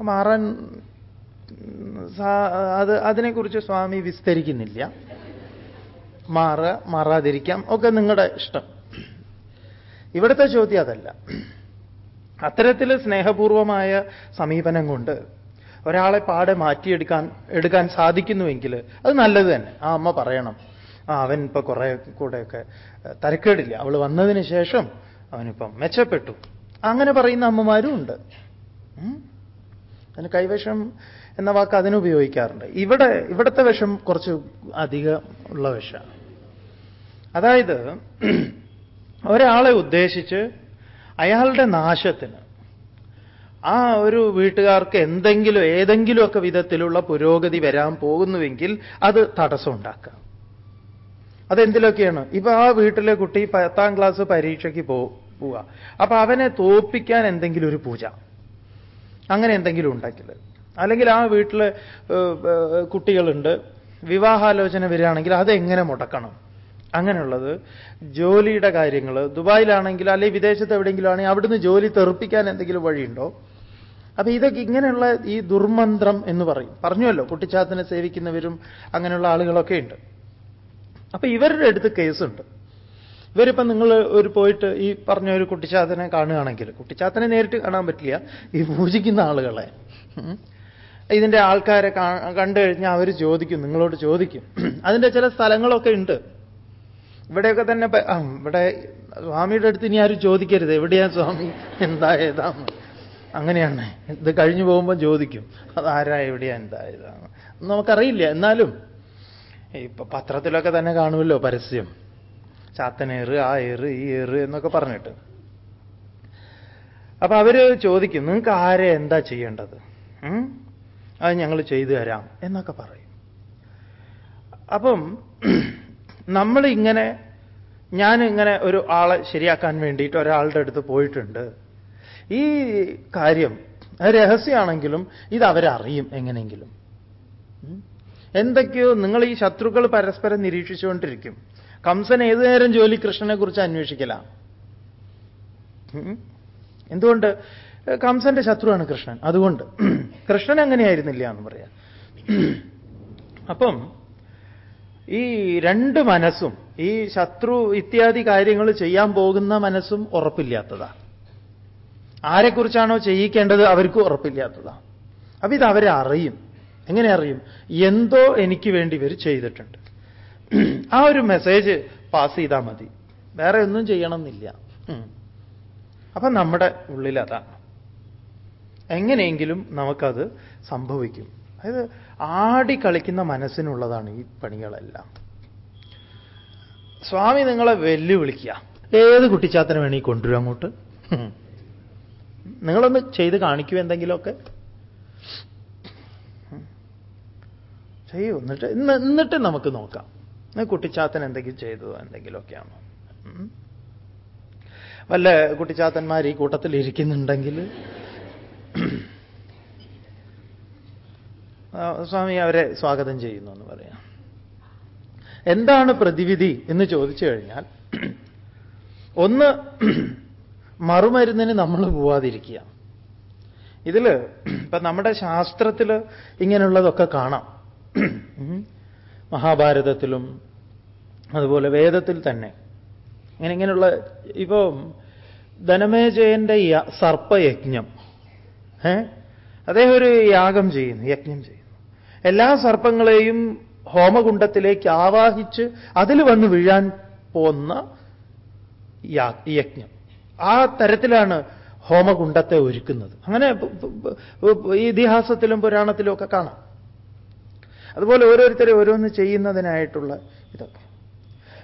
മാറാൻ അത് അതിനെക്കുറിച്ച് സ്വാമി വിസ്തരിക്കുന്നില്ല. മാറുക മാറാതിരിക്കാം. ഒക്കെ നിങ്ങളുടെ ഇഷ്ടം. ഇവിടുത്തെ ചോദ്യം അതല്ല. അത്തരത്തിൽ സ്നേഹപൂർവമായ സമീപനം കൊണ്ട് ഒരാളെ പാടെ മാറ്റിയെടുക്കാൻ എടുക്കാൻ സാധിക്കുന്നുവെങ്കിൽ അത് നല്ലത് തന്നെ. ആ അമ്മ പറയണം. ആ അവൻ ഇപ്പൊ കുറെ കൂടെയൊക്കെ തരക്കേടില്ല. അവൾ വന്നതിന് ശേഷം അവനിപ്പം മെച്ചപ്പെട്ടു. അങ്ങനെ പറയുന്ന അമ്മമാരും ഉണ്ട്. അതിന് കൈവശം എന്ന വാക്ക് അതിന് ഉപയോഗിക്കാറുണ്ട്. ഇവിടെ ഇവിടുത്തെ വിഷം കുറച്ച് അധികം ഉള്ള വിഷമാണ്. അതായത് ഒരാളെ ഉദ്ദേശിച്ച് അയാളുടെ നാശത്തിന് ആ ഒരു വീട്ടുകാർക്ക് എന്തെങ്കിലും ഏതെങ്കിലുമൊക്കെ വിധത്തിലുള്ള പുരോഗതി വരാൻ പോകുന്നുവെങ്കിൽ അത് തടസ്സമുണ്ടാക്കുക അതെന്തിലൊക്കെയാണ്? ഇപ്പൊ ആ വീട്ടിലെ കുട്ടി പത്താം ക്ലാസ് പരീക്ഷയ്ക്ക് പോവുക അപ്പൊ അവനെ തോപ്പിക്കാൻ എന്തെങ്കിലും ഒരു പൂജ. അങ്ങനെ എന്തെങ്കിലും ഉണ്ടാക്കില്ല. അല്ലെങ്കിൽ ആ വീട്ടിൽ കുട്ടികളുണ്ട്. വിവാഹാലോചന വരികയാണെങ്കിൽ അതെങ്ങനെ മുടക്കണം? അങ്ങനെയുള്ളത്. ജോലിയുടെ കാര്യങ്ങൾ ദുബായിലാണെങ്കിൽ അല്ലെങ്കിൽ വിദേശത്ത് എവിടെയെങ്കിലും ആണെങ്കിൽ അവിടുന്ന് ജോലി തെറുപ്പിക്കാൻ എന്തെങ്കിലും വഴിയുണ്ടോ? അപ്പൊ ഇതൊക്കെ ഇങ്ങനെയുള്ള ഈ ദുർമന്ത്രം എന്ന് പറയും. പറഞ്ഞുവല്ലോ കുട്ടിച്ചാത്തിനെ സേവിക്കുന്നവരും അങ്ങനെയുള്ള ആളുകളൊക്കെ ഉണ്ട്. അപ്പൊ ഇവരുടെ അടുത്ത് കേസുണ്ട്. ഇവരിപ്പം നിങ്ങൾ ഒരു പോയിട്ട് ഈ പറഞ്ഞ ഒരു കുട്ടിച്ചാത്തനെ കാണുകയാണെങ്കിൽ കുട്ടിച്ചാത്തനെ നേരിട്ട് കാണാൻ പറ്റില്ല ഈ പൂജിക്കുന്ന ആളുകളെ. ഇതിന്റെ ആൾക്കാരെ കണ്ടു കഴിഞ്ഞാൽ അവർ ചോദിക്കും നിങ്ങളോട് ചോദിക്കും. അതിന്റെ ചില സ്ഥലങ്ങളൊക്കെ ഉണ്ട്. ഇവിടെയൊക്കെ തന്നെ ഇവിടെ സ്വാമിയുടെ അടുത്ത് ഇനി ആരും ചോദിക്കരുത്. എവിടെയാ സ്വാമി? എന്താ ഏതാണ് അങ്ങനെയാണ്. ഇത് കഴിഞ്ഞു പോകുമ്പോൾ ചോദിക്കും. അതാരാ എവിടെയാ? എന്താ ഏതാണ് നമുക്കറിയില്ല. എന്നാലും ഇപ്പൊ പത്രത്തിലൊക്കെ തന്നെ കാണുമല്ലോ പരസ്യം. ചാത്തനേറ് ആ ഏറ് ഈ ഏറ് എന്നൊക്കെ പറഞ്ഞിട്ട്. അപ്പൊ അവർ ചോദിക്കും നിങ്ങൾക്ക് ആരെ എന്താ ചെയ്യേണ്ടത്? അത് ഞങ്ങൾ ചെയ്തു തരാം എന്നൊക്കെ പറയും. അപ്പം നമ്മൾ ഇങ്ങനെ ഞാൻ ഇങ്ങനെ ഒരു ആളെ ശരിയാക്കാൻ വേണ്ടിയിട്ട് ഒരാളുടെ അടുത്ത് പോയിട്ടുണ്ട്. ഈ കാര്യം രഹസ്യമാണെങ്കിലും ഇത് അവരറിയും എങ്ങനെയെങ്കിലും? എന്തൊക്കെയോ നിങ്ങൾ ഈ ശത്രുക്കൾ പരസ്പരം നിരീക്ഷിച്ചുകൊണ്ടിരിക്കും. കംസൻ ഏതു നേരം ജോലി കൃഷ്ണനെ കുറിച്ച് അന്വേഷിക്കല? എന്തുകൊണ്ട്? കംസന്റെ ശത്രുവാണ് കൃഷ്ണൻ. അതുകൊണ്ട് കൃഷ്ണൻ അങ്ങനെയായിരുന്നില്ല എന്ന് പറയാം. അപ്പം ഈ രണ്ട് മനസ്സും ഈ ശത്രു ഇത്യാദി കാര്യങ്ങൾ ചെയ്യാൻ പോകുന്ന മനസ്സും ഉറപ്പില്ലാത്തതാ. ആരെക്കുറിച്ചാണോ ചെയ്യിക്കേണ്ടത് അവർക്ക് ഉറപ്പില്ലാത്തതാ. അപ്പൊ ഇത് അവരെ അറിയും. എങ്ങനെ അറിയും? എന്തോ എനിക്ക് വേണ്ടി ഇവർ ചെയ്തിട്ടുണ്ട്. ആ ഒരു മെസ്സേജ് പാസ് ചെയ്താൽ മതി. വേറെ ഒന്നും ചെയ്യണമെന്നില്ല. അപ്പൊ നമ്മുടെ ഉള്ളിൽ അതാണ് എങ്ങനെയെങ്കിലും നമുക്കത് സംഭവിക്കും. അതായത് ആടി കളിക്കുന്ന മനസ്സിനുള്ളതാണ് ഈ പണികളെല്ലാം. സ്വാമി നിങ്ങളെ വെല്ലുവിളിക്കുക ഏത് കുട്ടിച്ചാത്തനെ വേണമെങ്കിൽ കൊണ്ടുവരും അങ്ങോട്ട്? നിങ്ങളൊന്ന് ചെയ്ത് കാണിക്കൂ എന്തെങ്കിലുമൊക്കെ. ചെയ്യൂ. എന്നിട്ട് ഇന്ന് എന്നിട്ട് നമുക്ക് നോക്കാം. കുട്ടിച്ചാത്തൻ എന്തെങ്കിലും ചെയ്തതോ എന്തെങ്കിലുമൊക്കെയാണോ. വല്ല കുട്ടിച്ചാത്തന്മാർ ഈ കൂട്ടത്തിൽ ഇരിക്കുന്നുണ്ടെങ്കിൽ? സ്വാമി അവരെ സ്വാഗതം ചെയ്യുന്നു എന്ന് പറയാം. എന്താണ് പ്രതിവിധി എന്ന് ചോദിച്ചു കഴിഞ്ഞാൽ ഒന്ന് മറുമരുന്നിന് നമ്മൾ പോവാതിരിക്കുക. ഇതിൽ ഇപ്പൊ നമ്മുടെ ശാസ്ത്രത്തിൽ ഇങ്ങനെയുള്ളതൊക്കെ കാണാം. മഹാഭാരതത്തിലും അതുപോലെ വേദത്തിൽ തന്നെ. ഇങ്ങനെ ഇങ്ങനെയുള്ള ഇപ്പോ ധനമേജയന്റെ സർപ്പയജ്ഞം. ഏ? അദ്ദേഹം ഒരു യാഗം ചെയ്യുന്നു യജ്ഞം ചെയ്യുന്നു. എല്ലാ സർപ്പങ്ങളെയും ഹോമകുണ്ടത്തിലേക്ക് ആവാഹിച്ച് അതിൽ വന്ന് വീഴാൻ പോന്ന യജ്ഞം. ആ തരത്തിലാണ് ഹോമകുണ്ടത്തെ ഒരുക്കുന്നത്. അങ്ങനെ ഈ ഇതിഹാസത്തിലും പുരാണത്തിലും ഒക്കെ കാണാം. അതുപോലെ ഓരോരുത്തരെ ഓരോന്ന് ചെയ്യുന്നതിനായിട്ടുള്ള ഇതൊക്കെ.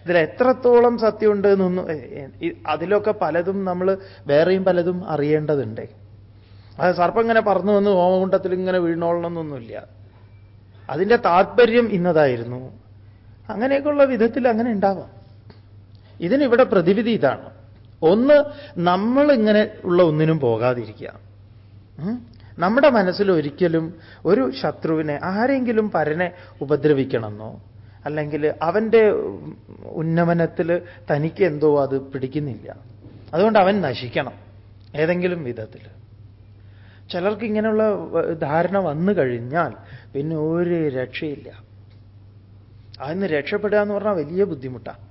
ഇതിൽ എത്രത്തോളം സത്യമുണ്ട് എന്നൊന്നും അതിലൊക്കെ പലതും നമ്മൾ വേറെയും പലതും അറിയേണ്ടതുണ്ട്. അത് സർപ്പം ഇങ്ങനെ പറന്നു വന്ന് ഹോമകുണ്ടത്തിൽ ഇങ്ങനെ വീണോളണമെന്നൊന്നുമില്ല. അതിന്റെ താല്പര്യം ഇന്നതായിരുന്നു. അങ്ങനെയൊക്കെയുള്ള വിധത്തിൽ അങ്ങനെ ഉണ്ടാവാം. ഇതിനിവിടെ പ്രതിവിധി ഇതാണ്. ഒന്ന് നമ്മൾ ഇങ്ങനെ ഉള്ള ഒന്നിനും പോകാതിരിക്കുക? നമ്മുടെ മനസ്സിൽ ഒരിക്കലും ഒരു ശത്രുവിനെ ആരെങ്കിലും പരനെ ഉപദ്രവിക്കണമെന്നോ അല്ലെങ്കിൽ അവന്റെ ഉന്നമനത്തിൽ തനിക്ക് എന്തോ അത് പിടിക്കുന്നില്ല. അതുകൊണ്ട് അവൻ നശിക്കണം ഏതെങ്കിലും വിധത്തിൽ. ചിലർക്ക് ഇങ്ങനെയുള്ള ധാരണ വന്നു കഴിഞ്ഞാൽ പിന്നെ ഒരു രക്ഷയില്ല. അതിന് രക്ഷപ്പെടുക എന്ന് പറഞ്ഞാൽ വലിയ ബുദ്ധിമുട്ടാണ്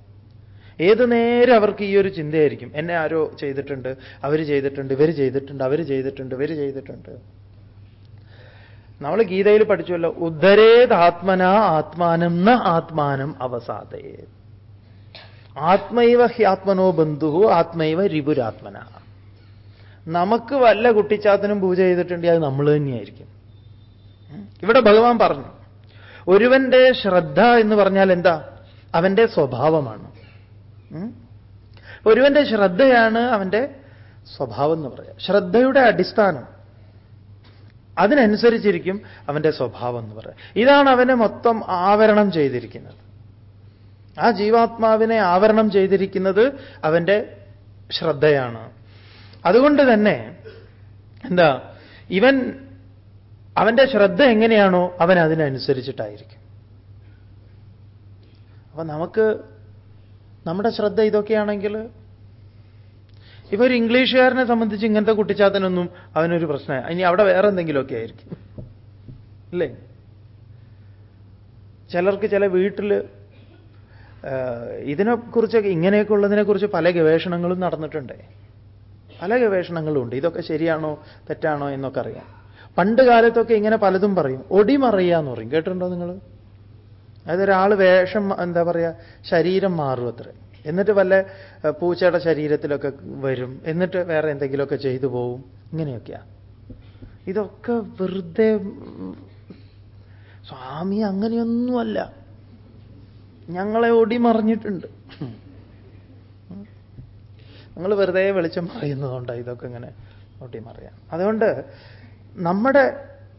ഏത് നേരം അവർക്ക് ഈ ഒരു ചിന്തയായിരിക്കും. എന്നെ ആരോ ചെയ്തിട്ടുണ്ട് അവർ ചെയ്തിട്ടുണ്ട് ഇവർ ചെയ്തിട്ടുണ്ട് അവർ ചെയ്തിട്ടുണ്ട് ഇവർ ചെയ്തിട്ടുണ്ട്. നമ്മൾ ഗീതയിൽ പഠിച്ചുവല്ലോ ഉദ്ധരേത് ആത്മന ആത്മാനം ന ആത്മാനം അവസാദേ ആത്മൈവ ഹ്യാത്മനോ ബന്ധു ആത്മൈവ രിപുരാത്മന. നമുക്ക് വല്ല കുട്ടിച്ചാത്തനും പൂജ ചെയ്തിട്ടുണ്ടെങ്കിൽ അത് നമ്മൾ തന്നെയായിരിക്കും. ഇവിടെ ഭഗവാൻ പറഞ്ഞു ഒരുവന്റെ ശ്രദ്ധ എന്ന് പറഞ്ഞാൽ എന്താ? അവന്റെ സ്വഭാവമാണ്. ഒരുവന്റെ ശ്രദ്ധയാണ് അവന്റെ സ്വഭാവം എന്ന് പറയാം. ശ്രദ്ധയുടെ അടിസ്ഥാനം. അതിനനുസരിച്ചിരിക്കും അവന്റെ സ്വഭാവം എന്ന് പറയാം ഇതാണ് അവനെ മൊത്തം ആവരണം ചെയ്തിരിക്കുന്നത്. ആ ജീവാത്മാവിനെ ആവരണം ചെയ്തിരിക്കുന്നത് അവന്റെ ശ്രദ്ധയാണ്. അതുകൊണ്ട് തന്നെ എന്താ ഇവൻ അവന്റെ ശ്രദ്ധ എങ്ങനെയാണോ അവൻ അതിനനുസരിച്ചിട്ടായിരിക്കും. അപ്പൊ നമുക്ക് നമ്മുടെ ശ്രദ്ധ ഇതൊക്കെയാണെങ്കിൽ ഇപ്പൊ ഒരു ഇംഗ്ലീഷുകാരനെ സംബന്ധിച്ച് ഇങ്ങനത്തെ കുട്ടിച്ചാത്തനൊന്നും അവനൊരു പ്രശ്നമായി ഇനി അവിടെ വേറെ എന്തെങ്കിലുമൊക്കെ ആയിരിക്കും. അല്ലേ? ചിലർക്ക് ചില വീട്ടിൽ ഇതിനെക്കുറിച്ചൊക്കെ ഇങ്ങനെയൊക്കെ ഉള്ളതിനെക്കുറിച്ച് പല ഗവേഷണങ്ങളും നടന്നിട്ടുണ്ട്. പല ഗവേഷണങ്ങളും ഉണ്ട്. ഇതൊക്കെ ശരിയാണോ തെറ്റാണോ എന്നൊക്കെ അറിയാം. പണ്ട് കാലത്തൊക്കെ ഇങ്ങനെ പലതും പറയും. ഒടിമറിയുക എന്ന് പറയും. കേട്ടിട്ടുണ്ടോ നിങ്ങൾ അതായത് ഒരാൾ വേഷം എന്താ പറയുക ശരീരം മാറും അത്ര. എന്നിട്ട് വല്ല പൂച്ചയുടെ ശരീരത്തിലൊക്കെ വരും. എന്നിട്ട് വേറെ എന്തെങ്കിലുമൊക്കെ ചെയ്തു പോവും. ഇങ്ങനെയൊക്കെയാ. ഇതൊക്കെ വെറുതെ സ്വാമി അങ്ങനെയൊന്നുമല്ല. ഞങ്ങളെ ഒടിമറിഞ്ഞിട്ടുണ്ട്. നിങ്ങൾ വെറുതെ വെളിച്ചം പറയുന്നതുകൊണ്ട് ഇതൊക്കെ ഇങ്ങനെ ഒട്ടിമറിയാം അതുകൊണ്ട് നമ്മുടെ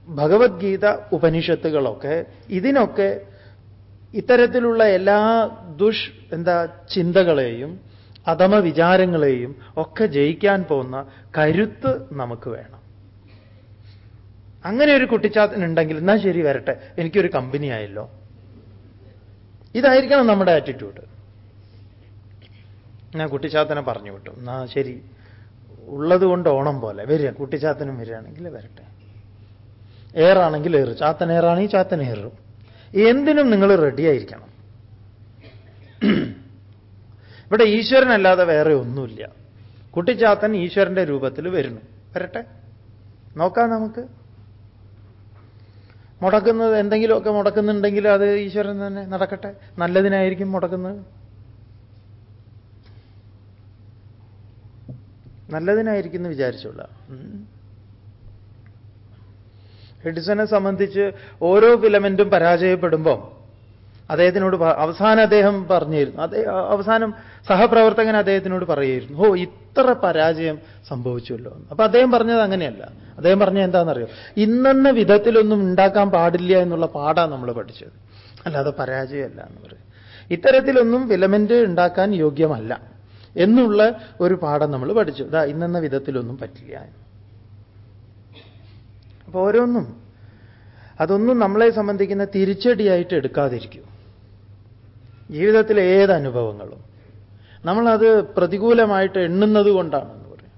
ഭഗവത്ഗീത ഉപനിഷത്തുകളൊക്കെ ഇതിനൊക്കെ ഇത്തരത്തിലുള്ള എല്ലാ ദുഷ് എന്താ ചിന്തകളെയും അധമ വിചാരങ്ങളെയും ഒക്കെ ജയിക്കാൻ പോകുന്ന കരുത്ത് നമുക്ക് വേണം. അങ്ങനെ ഒരു കുട്ടിച്ചാത്തൻ ഉണ്ടെങ്കിൽ എന്നാ ശരി വരട്ടെ എനിക്കൊരു കമ്പനി ആയല്ലോ. ഇതായിരിക്കണം നമ്മുടെ ആറ്റിറ്റ്യൂഡ് ഞാൻ കുട്ടിച്ചാത്തനെ പറഞ്ഞു വിട്ടു. എന്നാ ശരി ഉള്ളത് കൊണ്ട് ഓണം പോലെ. വരിക കുട്ടിച്ചാത്തനും വരികയാണെങ്കിൽ വരട്ടെ. ഏറാണെങ്കിൽ ഏറും. ചാത്തൻ ഏറാണെങ്കിൽ ചാത്തൻ ഏറും. എന്തിനും നിങ്ങൾ റെഡിയായിരിക്കണം ഇവിടെ ഈശ്വരനല്ലാതെ വേറെ ഒന്നുമില്ല. കുട്ടിച്ചാത്തൻ ഈശ്വരന്റെ രൂപത്തിൽ വരുന്നു. വരട്ടെ. നോക്കാം നമുക്ക്. മുടക്കുന്നത് എന്തെങ്കിലുമൊക്കെ മുടക്കുന്നുണ്ടെങ്കിൽ അത് ഈശ്വരൻ തന്നെ നടക്കട്ടെ. നല്ലതിനായിരിക്കും മുടക്കുന്നത്. നല്ലതിനായിരിക്കും എന്ന് വിചാരിച്ചോളാം. എഡിസനെ സംബന്ധിച്ച് ഓരോ ഫിലമെന്റും പരാജയപ്പെടുമ്പോൾ അദ്ദേഹത്തിനോട് അവസാനം അദ്ദേഹം പറഞ്ഞിരുന്നു. അതേ അവസാനം സഹപ്രവർത്തകൻ അദ്ദേഹത്തിനോട് പറയുമായിരുന്നു. ഓ ഇത്ര പരാജയം സംഭവിച്ചല്ലോ. അപ്പൊ അദ്ദേഹം പറഞ്ഞത് അങ്ങനെയല്ല. അദ്ദേഹം പറഞ്ഞത് എന്താണെന്നറിയോ? ഇന്നെന്ന വിധത്തിലൊന്നും ഉണ്ടാക്കാൻ പാടില്ല എന്നുള്ള പാടാണ് നമ്മൾ പഠിച്ചത്. അല്ലാതെ പരാജയമല്ല എന്ന് പറയും. ഇത്തരത്തിലൊന്നും ഫിലമെന്റ് ഉണ്ടാക്കാൻ യോഗ്യമല്ല എന്നുള്ള ഒരു പാഠം നമ്മൾ പഠിച്ചു. ഇതാ ഇന്നെന്ന വിധത്തിലൊന്നും പറ്റില്ല എന്ന്. അപ്പൊ ഓരോന്നും. അതൊന്നും നമ്മളെ സംബന്ധിക്കുന്ന തിരിച്ചടിയായിട്ട് എടുക്കാതിരിക്കൂ. ജീവിതത്തിലെ ഏത് അനുഭവങ്ങളും നമ്മളത് പ്രതികൂലമായിട്ട് എണ്ണുന്നത് കൊണ്ടാണെന്ന് പറയും.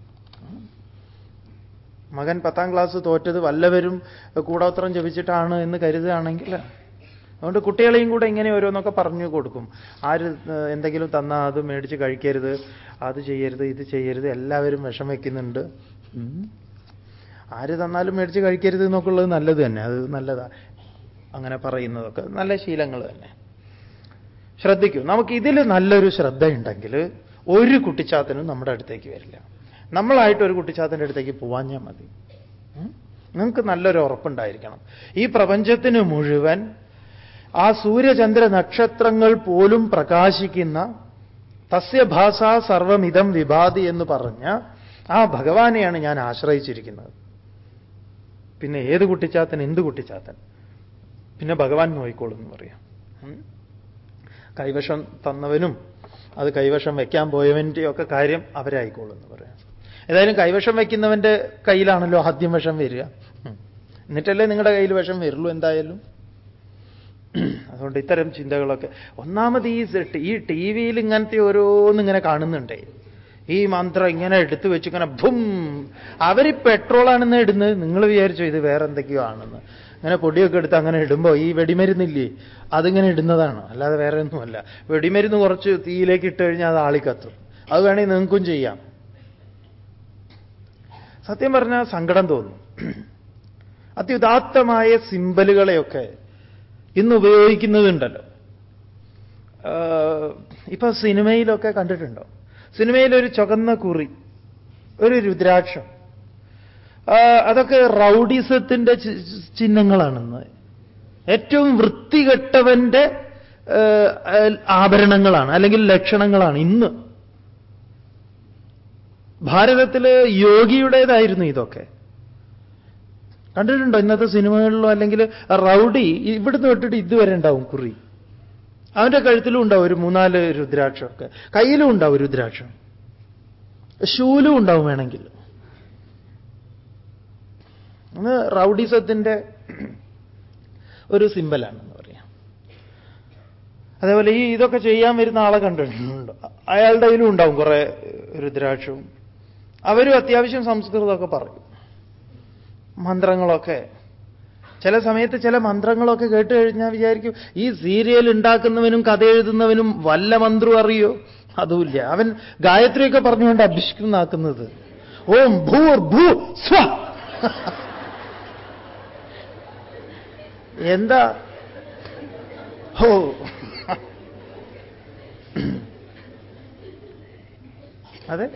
മകൻ പത്താം ക്ലാസ് തോറ്റത് വല്ലവരും കൂടോത്രം ജപിച്ചിട്ടാണ് എന്ന് കരുതുകയാണെങ്കിൽ അതുകൊണ്ട് കുട്ടികളെയും കൂടെ ഇങ്ങനെ ഓരോന്നൊക്കെ പറഞ്ഞു കൊടുക്കും. ആര് എന്തെങ്കിലും തന്നാൽ അത് മേടിച്ച് കഴിക്കരുത് അത് ചെയ്യരുത് ഇത് ചെയ്യരുത് എല്ലാവരും വിഷം വയ്ക്കുന്നുണ്ട് ഉം. ആര് തന്നാലും മേടിച്ച് കഴിക്കരുത് എന്നൊക്കെ ഉള്ളത് നല്ലത് തന്നെ. അത് നല്ലതാ. അങ്ങനെ പറയുന്നതൊക്കെ നല്ല ശീലങ്ങൾ തന്നെ. ശ്രദ്ധിക്കൂ നമുക്ക് ഇതിൽ നല്ലൊരു ശ്രദ്ധയുണ്ടെങ്കിൽ ഒരു കുട്ടിച്ചാത്തനും നമ്മുടെ അടുത്തേക്ക് വരില്ല. നമ്മളായിട്ട് ഒരു കുട്ടിച്ചാത്തന്റെ അടുത്തേക്ക് പോവാഞ്ഞാൽ മതി? നിങ്ങൾക്ക് നല്ലൊരു ഉറപ്പുണ്ടായിരിക്കണം. ഈ പ്രപഞ്ചത്തിന് മുഴുവൻ ആ സൂര്യചന്ദ്ര നക്ഷത്രങ്ങൾ പോലും പ്രകാശിക്കുന്ന തസ്യഭാഷ സർവമിതം വിഭാതി എന്ന് പറഞ്ഞ ആ ഭഗവാനെയാണ് ഞാൻ ആശ്രയിച്ചിരിക്കുന്നത്. പിന്നെ ഏത് കുട്ടിച്ചാത്തൻ എന്ത് കുട്ടിച്ചാത്തൻ? പിന്നെ ഭഗവാൻ നോയിക്കോളും എന്ന് പറയാം. കൈവശം തന്നവനും അത് കൈവശം വയ്ക്കാൻ പോയവന്റെ ഒക്കെ കാര്യം അവരായിക്കോളും എന്ന് പറയാം. ഏതായാലും കൈവശം വയ്ക്കുന്നവന്റെ കയ്യിലാണല്ലോ ആദ്യം വശം വരിക. എന്നിട്ടല്ലേ നിങ്ങളുടെ കയ്യിൽ വശം വരുള്ളൂ എന്തായാലും? അതുകൊണ്ട് ഇത്തരം ചിന്തകളൊക്കെ. ഒന്നാമത് ഈ ഈ ടി വിയിൽ ഇങ്ങനത്തെ ഓരോന്നിങ്ങനെ കാണുന്നുണ്ടേ. ഈ മന്ത്രം ഇങ്ങനെ എടുത്തു വെച്ച് ഇങ്ങനെ ഭും അവർ പെട്രോളാണെന്ന് ഇടുന്നത് നിങ്ങൾ വിചാരിച്ചോ ഇത് വേറെ എന്തൊക്കെയോ ആണെന്ന്. അങ്ങനെ പൊടിയൊക്കെ എടുത്ത് അങ്ങനെ ഇടുമ്പോൾ ഈ വെടിമരുന്നില്ലേ അതിങ്ങനെ ഇടുന്നതാണ്. അല്ലാതെ വേറെ ഒന്നുമല്ല. വെടിമരുന്ന് കുറച്ച് തീയിലേക്ക് ഇട്ട് കഴിഞ്ഞാൽ അത് ആളിക്കത്തും. അത് വേണമെങ്കിൽ നിങ്ങൾക്കും ചെയ്യാം. സത്യം പറഞ്ഞാൽ സങ്കടം തോന്നും. അത്യുദാത്തമായ സിമ്പലുകളെയൊക്കെ ഇന്ന് ഉപയോഗിക്കുന്നതുണ്ടല്ലോ. ഇപ്പൊ സിനിമയിലൊക്കെ കണ്ടിട്ടുണ്ടോ? സിനിമയിലൊരു ചുകന്ന കുറി. ഒരു രുദ്രാക്ഷം. അതൊക്കെ റൗഡിസത്തിന്റെ ചി- ചിഹ്നങ്ങളാണെന്ന്. ഏറ്റവും വൃത്തികെട്ടവന്റെ ആഭരണങ്ങളാണ് അല്ലെങ്കിൽ ലക്ഷണങ്ങളാണ് ഇന്ന്. ഭാരതത്തിൽ യോഗിയുടേതായിരുന്നു ഇതൊക്കെ. കണ്ടിട്ടുണ്ടോ ഇന്നത്തെ സിനിമകളിലോ അല്ലെങ്കിൽ റൗഡി ഇവിടുന്ന് വിട്ടിട്ട് ഇതുവരെ ഉണ്ടാവും കുറി. അവന്റെ കഴുത്തിലും ഉണ്ടാവും ഒരു മൂന്നാൽ രുദ്രാക്ഷമൊക്കെ. കയ്യിലും ഉണ്ടാവും രുദ്രാക്ഷം. ഷൂലും ഉണ്ടാവും വേണമെങ്കിൽ. അന്ന് റൗഡിസത്തിന്റെ ഒരു സിമ്പലാണെന്ന് പറയാം. അതേപോലെ ഈ ഇതൊക്കെ ചെയ്യാൻ വരുന്ന ആളെ കണ്ടിട്ടുണ്ട് അയാളുടെ അതിലും ഉണ്ടാവും കുറെ രുദ്രാക്ഷവും. അവരും അത്യാവശ്യം സംസ്കൃതമൊക്കെ പറയും. മന്ത്രങ്ങളൊക്കെ. ചില സമയത്ത് ചില മന്ത്രങ്ങളൊക്കെ കേട്ട് കഴിഞ്ഞാൽ വിചാരിക്കും ഈ സീരിയൽ ഉണ്ടാക്കുന്നവനും കഥ എഴുതുന്നവനും വല്ല മന്ത്രവും അറിയോ? അതുമില്ല. അവൻ ഗായത്രിയൊക്കെ പറഞ്ഞുകൊണ്ട് അഭിഷിക്കുന്നാക്കുന്നത് ഓം ഭൂർ ഭൂ സ്വ. എന്താ? ഹോ. അതെ.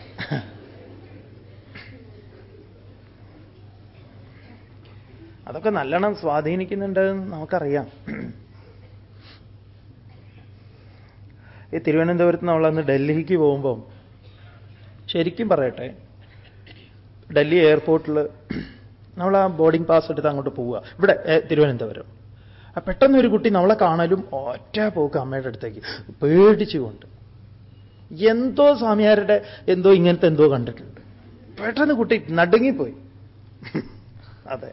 അതൊക്കെ നല്ലോണം സ്വാധീനിക്കുന്നുണ്ടെന്ന് നമുക്കറിയാം. ഈ തിരുവനന്തപുരത്ത് നമ്മൾ അന്ന് ഡൽഹിക്ക് പോകുമ്പം ശരിക്കും പറയട്ടെ ഡൽഹി എയർപോർട്ടിൽ നമ്മൾ ആ ബോർഡിംഗ് പാസ് എടുത്ത് അങ്ങോട്ട് പോവുക. ഇവിടെ തിരുവനന്തപുരം. പെട്ടെന്ന് ഒരു കുട്ടി നമ്മളെ കാണലും ഒറ്റ പോക്ക് അമ്മയുടെ അടുത്തേക്ക് പേടിച്ചുകൊണ്ട് എന്തോ സ്വാമിയാരുടെ എന്തോ ഇങ്ങനത്തെ എന്തോ കണ്ടിട്ടുണ്ട്. പെട്ടെന്ന് കുട്ടി നടുങ്ങിപ്പോയി. അതെ.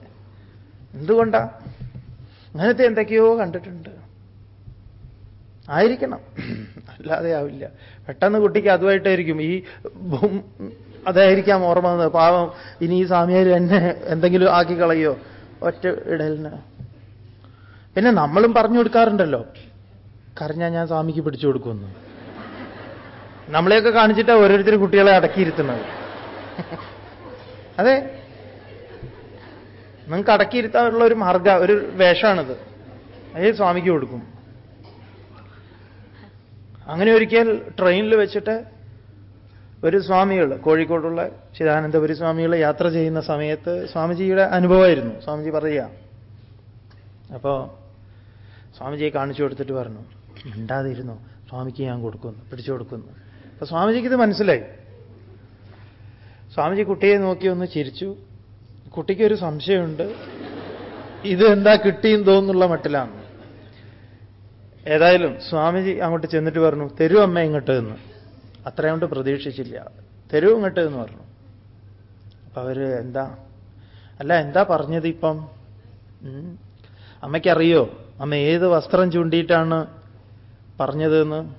എന്തുകൊണ്ടാ? അങ്ങനത്തെ എന്തൊക്കെയോ കണ്ടിട്ടുണ്ട്. ആയിരിക്കണം. അല്ലാതെ ആവില്ല. പെട്ടെന്ന് കുട്ടിക്ക് അതുമായിട്ടായിരിക്കും. ഈ അതായിരിക്കാം ഓർമ്മ വന്നത്. പാവം ഇനി ഈ സ്വാമിയാർ എന്നെ എന്തെങ്കിലും ആക്കി കളയോ? ഒറ്റ ഇടലിന്. പിന്നെ നമ്മളും പറഞ്ഞു കൊടുക്കാറുണ്ടല്ലോ. കരഞ്ഞാൽ ഞാൻ സ്വാമിക്ക് പിടിച്ചു കൊടുക്കുമെന്ന് നമ്മളെയൊക്കെ കാണിച്ചിട്ടാ ഓരോരുത്തർ കുട്ടികളെ അടക്കിയിരുത്തുന്നത്. അതെ. നിങ്ങൾക്ക് അടക്കിയിരുത്താനുള്ള ഒരു മാർഗ ഒരു വേഷമാണിത് അതേ സ്വാമിക്ക് കൊടുക്കും. അങ്ങനെ ഒരിക്കൽ ട്രെയിനിൽ വെച്ചിട്ട് ഒരു സ്വാമികൾ കോഴിക്കോടുള്ള ചിദാനന്ദപുരി സ്വാമികൾ യാത്ര ചെയ്യുന്ന സമയത്ത് സ്വാമിജിയുടെ അനുഭവമായിരുന്നു. സ്വാമിജി പറയുക അപ്പോ സ്വാമിജിയെ കാണിച്ചു കൊടുത്തിട്ട് പറഞ്ഞു മിണ്ടാതിരുന്നു? സ്വാമിക്ക് ഞാൻ കൊടുക്കുന്നു പിടിച്ചു കൊടുക്കുന്നു. അപ്പൊ സ്വാമിജിക്ക് ഇത് മനസ്സിലായി. സ്വാമിജി കുട്ടിയെ നോക്കി ഒന്ന് ചിരിച്ചു. കുട്ടിക്കൊരു സംശയമുണ്ട്. ഇത് എന്താ കിട്ടിയെന്ന് തോന്നുന്നുള്ള മട്ടിലാണ്. ഏതായാലും സ്വാമിജി അങ്ങോട്ട് ചെന്നിട്ട് പറഞ്ഞു തരൂ അമ്മ ഇങ്ങോട്ട് എന്ന്. അത്രയും കൊണ്ട് പ്രതീക്ഷിച്ചില്ല. തരൂ ഇങ്ങോട്ട് എന്ന് പറഞ്ഞു. അപ്പൊ അവർ എന്താ? അല്ല എന്താ പറഞ്ഞത് ഇപ്പം. അമ്മയ്ക്കറിയോ? അമ്മ ഏത് വസ്ത്രം ചൂണ്ടിയിട്ടാണ് പറഞ്ഞതെന്ന്?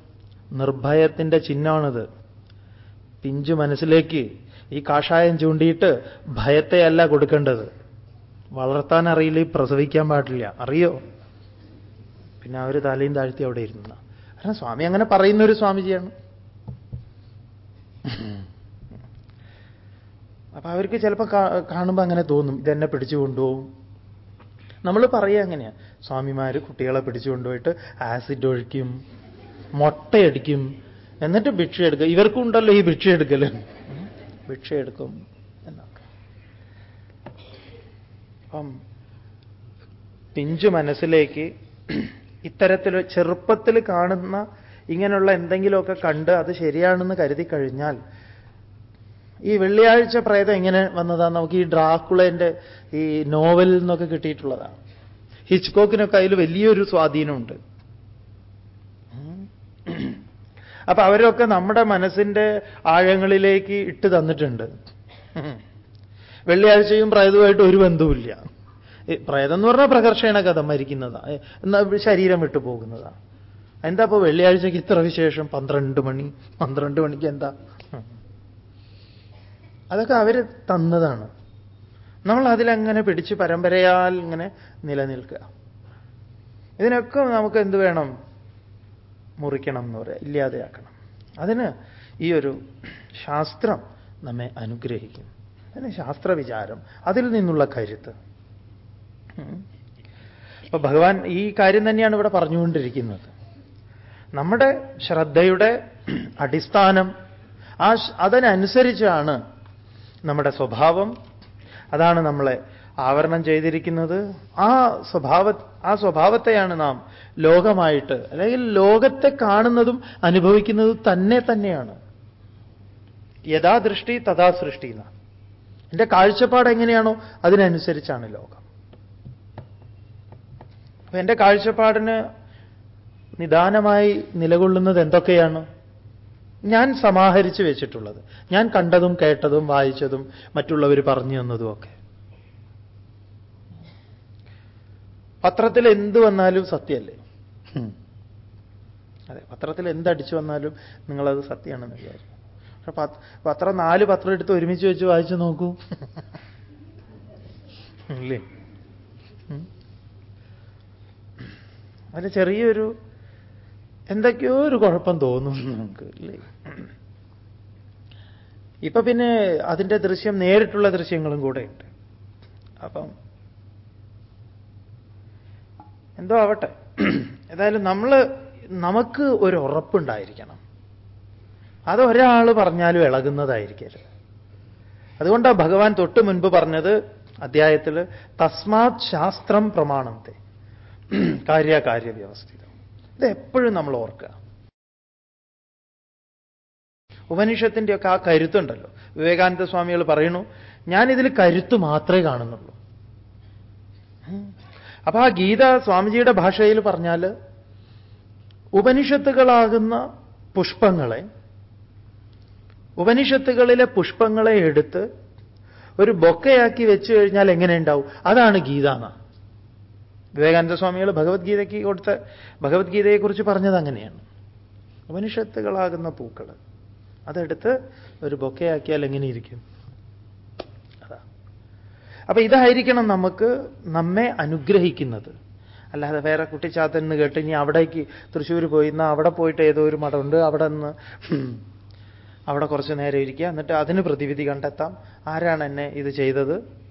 നിർഭയത്തിന്റെ ചിഹ്നമാണിത്. പിഞ്ചു മനസ്സിലേക്ക് ഈ കാഷായം ചൂണ്ടിയിട്ട് ഭയത്തെയല്ല കൊടുക്കേണ്ടത്. വളർത്താൻ അറിയില്ല പ്രസവിക്കാൻ പാടില്ല. അറിയോ? പിന്നെ അവർ തലയും താഴ്ത്തി അവിടെ ഇരുന്ന. കാരണം സ്വാമി അങ്ങനെ പറയുന്ന ഒരു സ്വാമിജിയാണ്. അപ്പൊ അവർക്ക് ചിലപ്പോൾ കാണുമ്പോൾ അങ്ങനെ തോന്നും ഇതെന്നെ പിടിച്ചു കൊണ്ടുപോകും. നമ്മൾ പറയുക അങ്ങനെയാണ് സ്വാമിമാർ കുട്ടികളെ പിടിച്ചു കൊണ്ടുപോയിട്ട് ആസിഡ് ഒഴിക്കും മുട്ടയടിക്കും എന്നിട്ട് ഭിക്ഷ എടുക്കുക. ഇവർക്കും ഉണ്ടല്ലോ ഈ ഭിക്ഷ എടുക്കൽ. ഭിക്ഷ എടുക്കും എന്നൊക്കെ. അപ്പം പിഞ്ചു മനസ്സിലേക്ക് ഇത്തരത്തിൽ ചെറുപ്പത്തിൽ കാണുന്ന ഇങ്ങനെയുള്ള എന്തെങ്കിലുമൊക്കെ കണ്ട് അത് ശരിയാണെന്ന് കരുതി കഴിഞ്ഞാൽ ഈ വെള്ളിയാഴ്ച പ്രേതം എങ്ങനെ വന്നതാണ് നമുക്ക് ഈ ഡ്രാക്കുളേന്റെ ഈ നോവലിൽ നിന്നൊക്കെ കിട്ടിയിട്ടുള്ളതാണ് ഹിച്ച്കോക്കിനൊക്കെ അതിൽ വലിയൊരു സ്വാധീനമുണ്ട്. അപ്പൊ അവരൊക്കെ നമ്മുടെ മനസ്സിന്റെ ആഴങ്ങളിലേക്ക് ഇട്ട് തന്നിട്ടുണ്ട്. വെള്ളിയാഴ്ചയും പ്രേതവുമായിട്ട് ഒരു ബന്ധവുമില്ല. പ്രേതം എന്ന് പറഞ്ഞാൽ പ്രകർഷണ കഥ മരിക്കുന്നതാ. എന്നാ ശരീരം വിട്ടു പോകുന്നതാണ് എന്താ ഇപ്പൊ വെള്ളിയാഴ്ചക്ക് ഇത്ര വിശേഷം? പന്ത്രണ്ട് മണി. പന്ത്രണ്ട് മണിക്ക് എന്താ? അതൊക്കെ അവർ തന്നതാണ്. നമ്മൾ അതിലങ്ങനെ പിടിച്ച് പരമ്പരയാൽ ഇങ്ങനെ നിലനിൽക്കുക. ഇതിനൊക്കെ നമുക്ക് എന്ത് വേണം? മുറിക്കണം എന്ന് പറയാം. ഇല്ലാതെയാക്കണം. അതിന് ഈ ഒരു ശാസ്ത്രം നമ്മെ അനുഗ്രഹിക്കും. അതിന് ശാസ്ത്രവിചാരം. അതിൽ നിന്നുള്ള കരുത്ത്. അപ്പൊ ഭഗവാൻ ഈ കാര്യം തന്നെയാണ് ഇവിടെ പറഞ്ഞുകൊണ്ടിരിക്കുന്നത്. നമ്മുടെ ശ്രദ്ധയുടെ അടിസ്ഥാനം ആ അതിനനുസരിച്ചാണ് നമ്മുടെ സ്വഭാവം. അതാണ് നമ്മളെ ആവരണം ചെയ്തിരിക്കുന്നത്. ആ സ്വഭാവ ആ സ്വഭാവത്തെയാണ് നാം ലോകമായിട്ട് അല്ലെങ്കിൽ ലോകത്തെ കാണുന്നതും അനുഭവിക്കുന്നതും തന്നെ തന്നെയാണ്. യഥാ ദൃഷ്ടി തഥാ സൃഷ്ടി എന്ന എന്റെ കാഴ്ചപ്പാട് എങ്ങനെയാണോ അതിനനുസരിച്ചാണ് ലോകം. അപ്പൊ എന്റെ കാഴ്ചപ്പാടിന് നിദാനമായി നിലകൊള്ളുന്നത് എന്തൊക്കെയാണ്? ഞാൻ സമാഹരിച്ചു വെച്ചിട്ടുള്ളത്. ഞാൻ കണ്ടതും കേട്ടതും വായിച്ചതും മറ്റുള്ളവർ പറഞ്ഞു തന്നതുമൊക്കെ പത്രത്തിൽ എന്ത് വന്നാലും സത്യമല്ലേ? അതെ പത്രത്തിൽ എന്തടിച്ചു വന്നാലും നിങ്ങളത് സത്യമാണെന്ന് വിചാരിക്കും. പക്ഷെ പത്രം നാല് പത്രം എടുത്ത് ഒരുമിച്ച് വെച്ച് വായിച്ചു നോക്കൂ. ഇല്ലേ? അതിൽ ചെറിയൊരു എന്തൊക്കെയോ ഒരു കുഴപ്പം തോന്നുന്നു നമുക്ക് അല്ലേ? ഇപ്പൊ പിന്നെ അതിന്റെ ദൃശ്യം നേരിട്ടുള്ള ദൃശ്യങ്ങളും കൂടെ ഉണ്ട്. അപ്പം എന്തോ ആവട്ടെ. ഏതായാലും നമ്മൾ നമുക്ക് ഒരു ഉറപ്പുണ്ടായിരിക്കണം. അത് ഒരാൾ പറഞ്ഞാലും ഇളകുന്നതായിരിക്കരുത്. അതുകൊണ്ടാണ് ഭഗവാൻ തൊട്ട് മുൻപ് പറഞ്ഞത് അധ്യായത്തിൽ തസ്മാത് ശാസ്ത്രം പ്രമാണത്തെ കാര്യകാര്യ വ്യവസ്ഥിതം ഇത് എപ്പോഴും നമ്മൾ ഓർക്കുക. ഉപനിഷത്തിന്റെയൊക്കെ ആ കരുത്തുണ്ടല്ലോ. വിവേകാനന്ദ സ്വാമികൾ പറയുന്നു ഞാനിതിൽ കരുത്ത് മാത്രമേ കാണുന്നുള്ളൂ. അപ്പൊ ആ ഗീത സ്വാമിജിയുടെ ഭാഷയിൽ പറഞ്ഞാൽ ഉപനിഷത്തുകളാകുന്ന പുഷ്പങ്ങളെ ഉപനിഷത്തുകളിലെ പുഷ്പങ്ങളെ എടുത്ത് ഒരു ബൊക്കയാക്കി വെച്ചു കഴിഞ്ഞാൽ എങ്ങനെ ഉണ്ടാവും? അതാണ് ഗീത എന്ന വിവേകാനന്ദ സ്വാമികൾ ഭഗവത്ഗീതയ്ക്ക് കൊടുത്ത ഭഗവത്ഗീതയെക്കുറിച്ച് പറഞ്ഞത് അങ്ങനെയാണ്. ഉപനിഷത്തുകളാകുന്ന പൂക്കൾ അതെടുത്ത് ഒരു ബൊക്കയാക്കിയാൽ എങ്ങനെ ഇരിക്കും. അതാ. അപ്പൊ ഇതായിരിക്കണം നമുക്ക് നമ്മെ അനുഗ്രഹിക്കുന്നത്. അല്ലാതെ വേറെ കുട്ടിച്ചാത്തൻ എന്ന് കേട്ട് ഇനി അവിടേക്ക് തൃശ്ശൂർ പോയി എന്നാൽ അവിടെ പോയിട്ട് ഏതോ ഒരു മഠമുണ്ട് അവിടെ നിന്ന് അവിടെ കുറച്ച് നേരം ഇരിക്കുക. എന്നിട്ട് അതിന് പ്രതിവിധി കണ്ടെത്താം. ആരാണ് എന്നെ ഇത് ചെയ്തത്?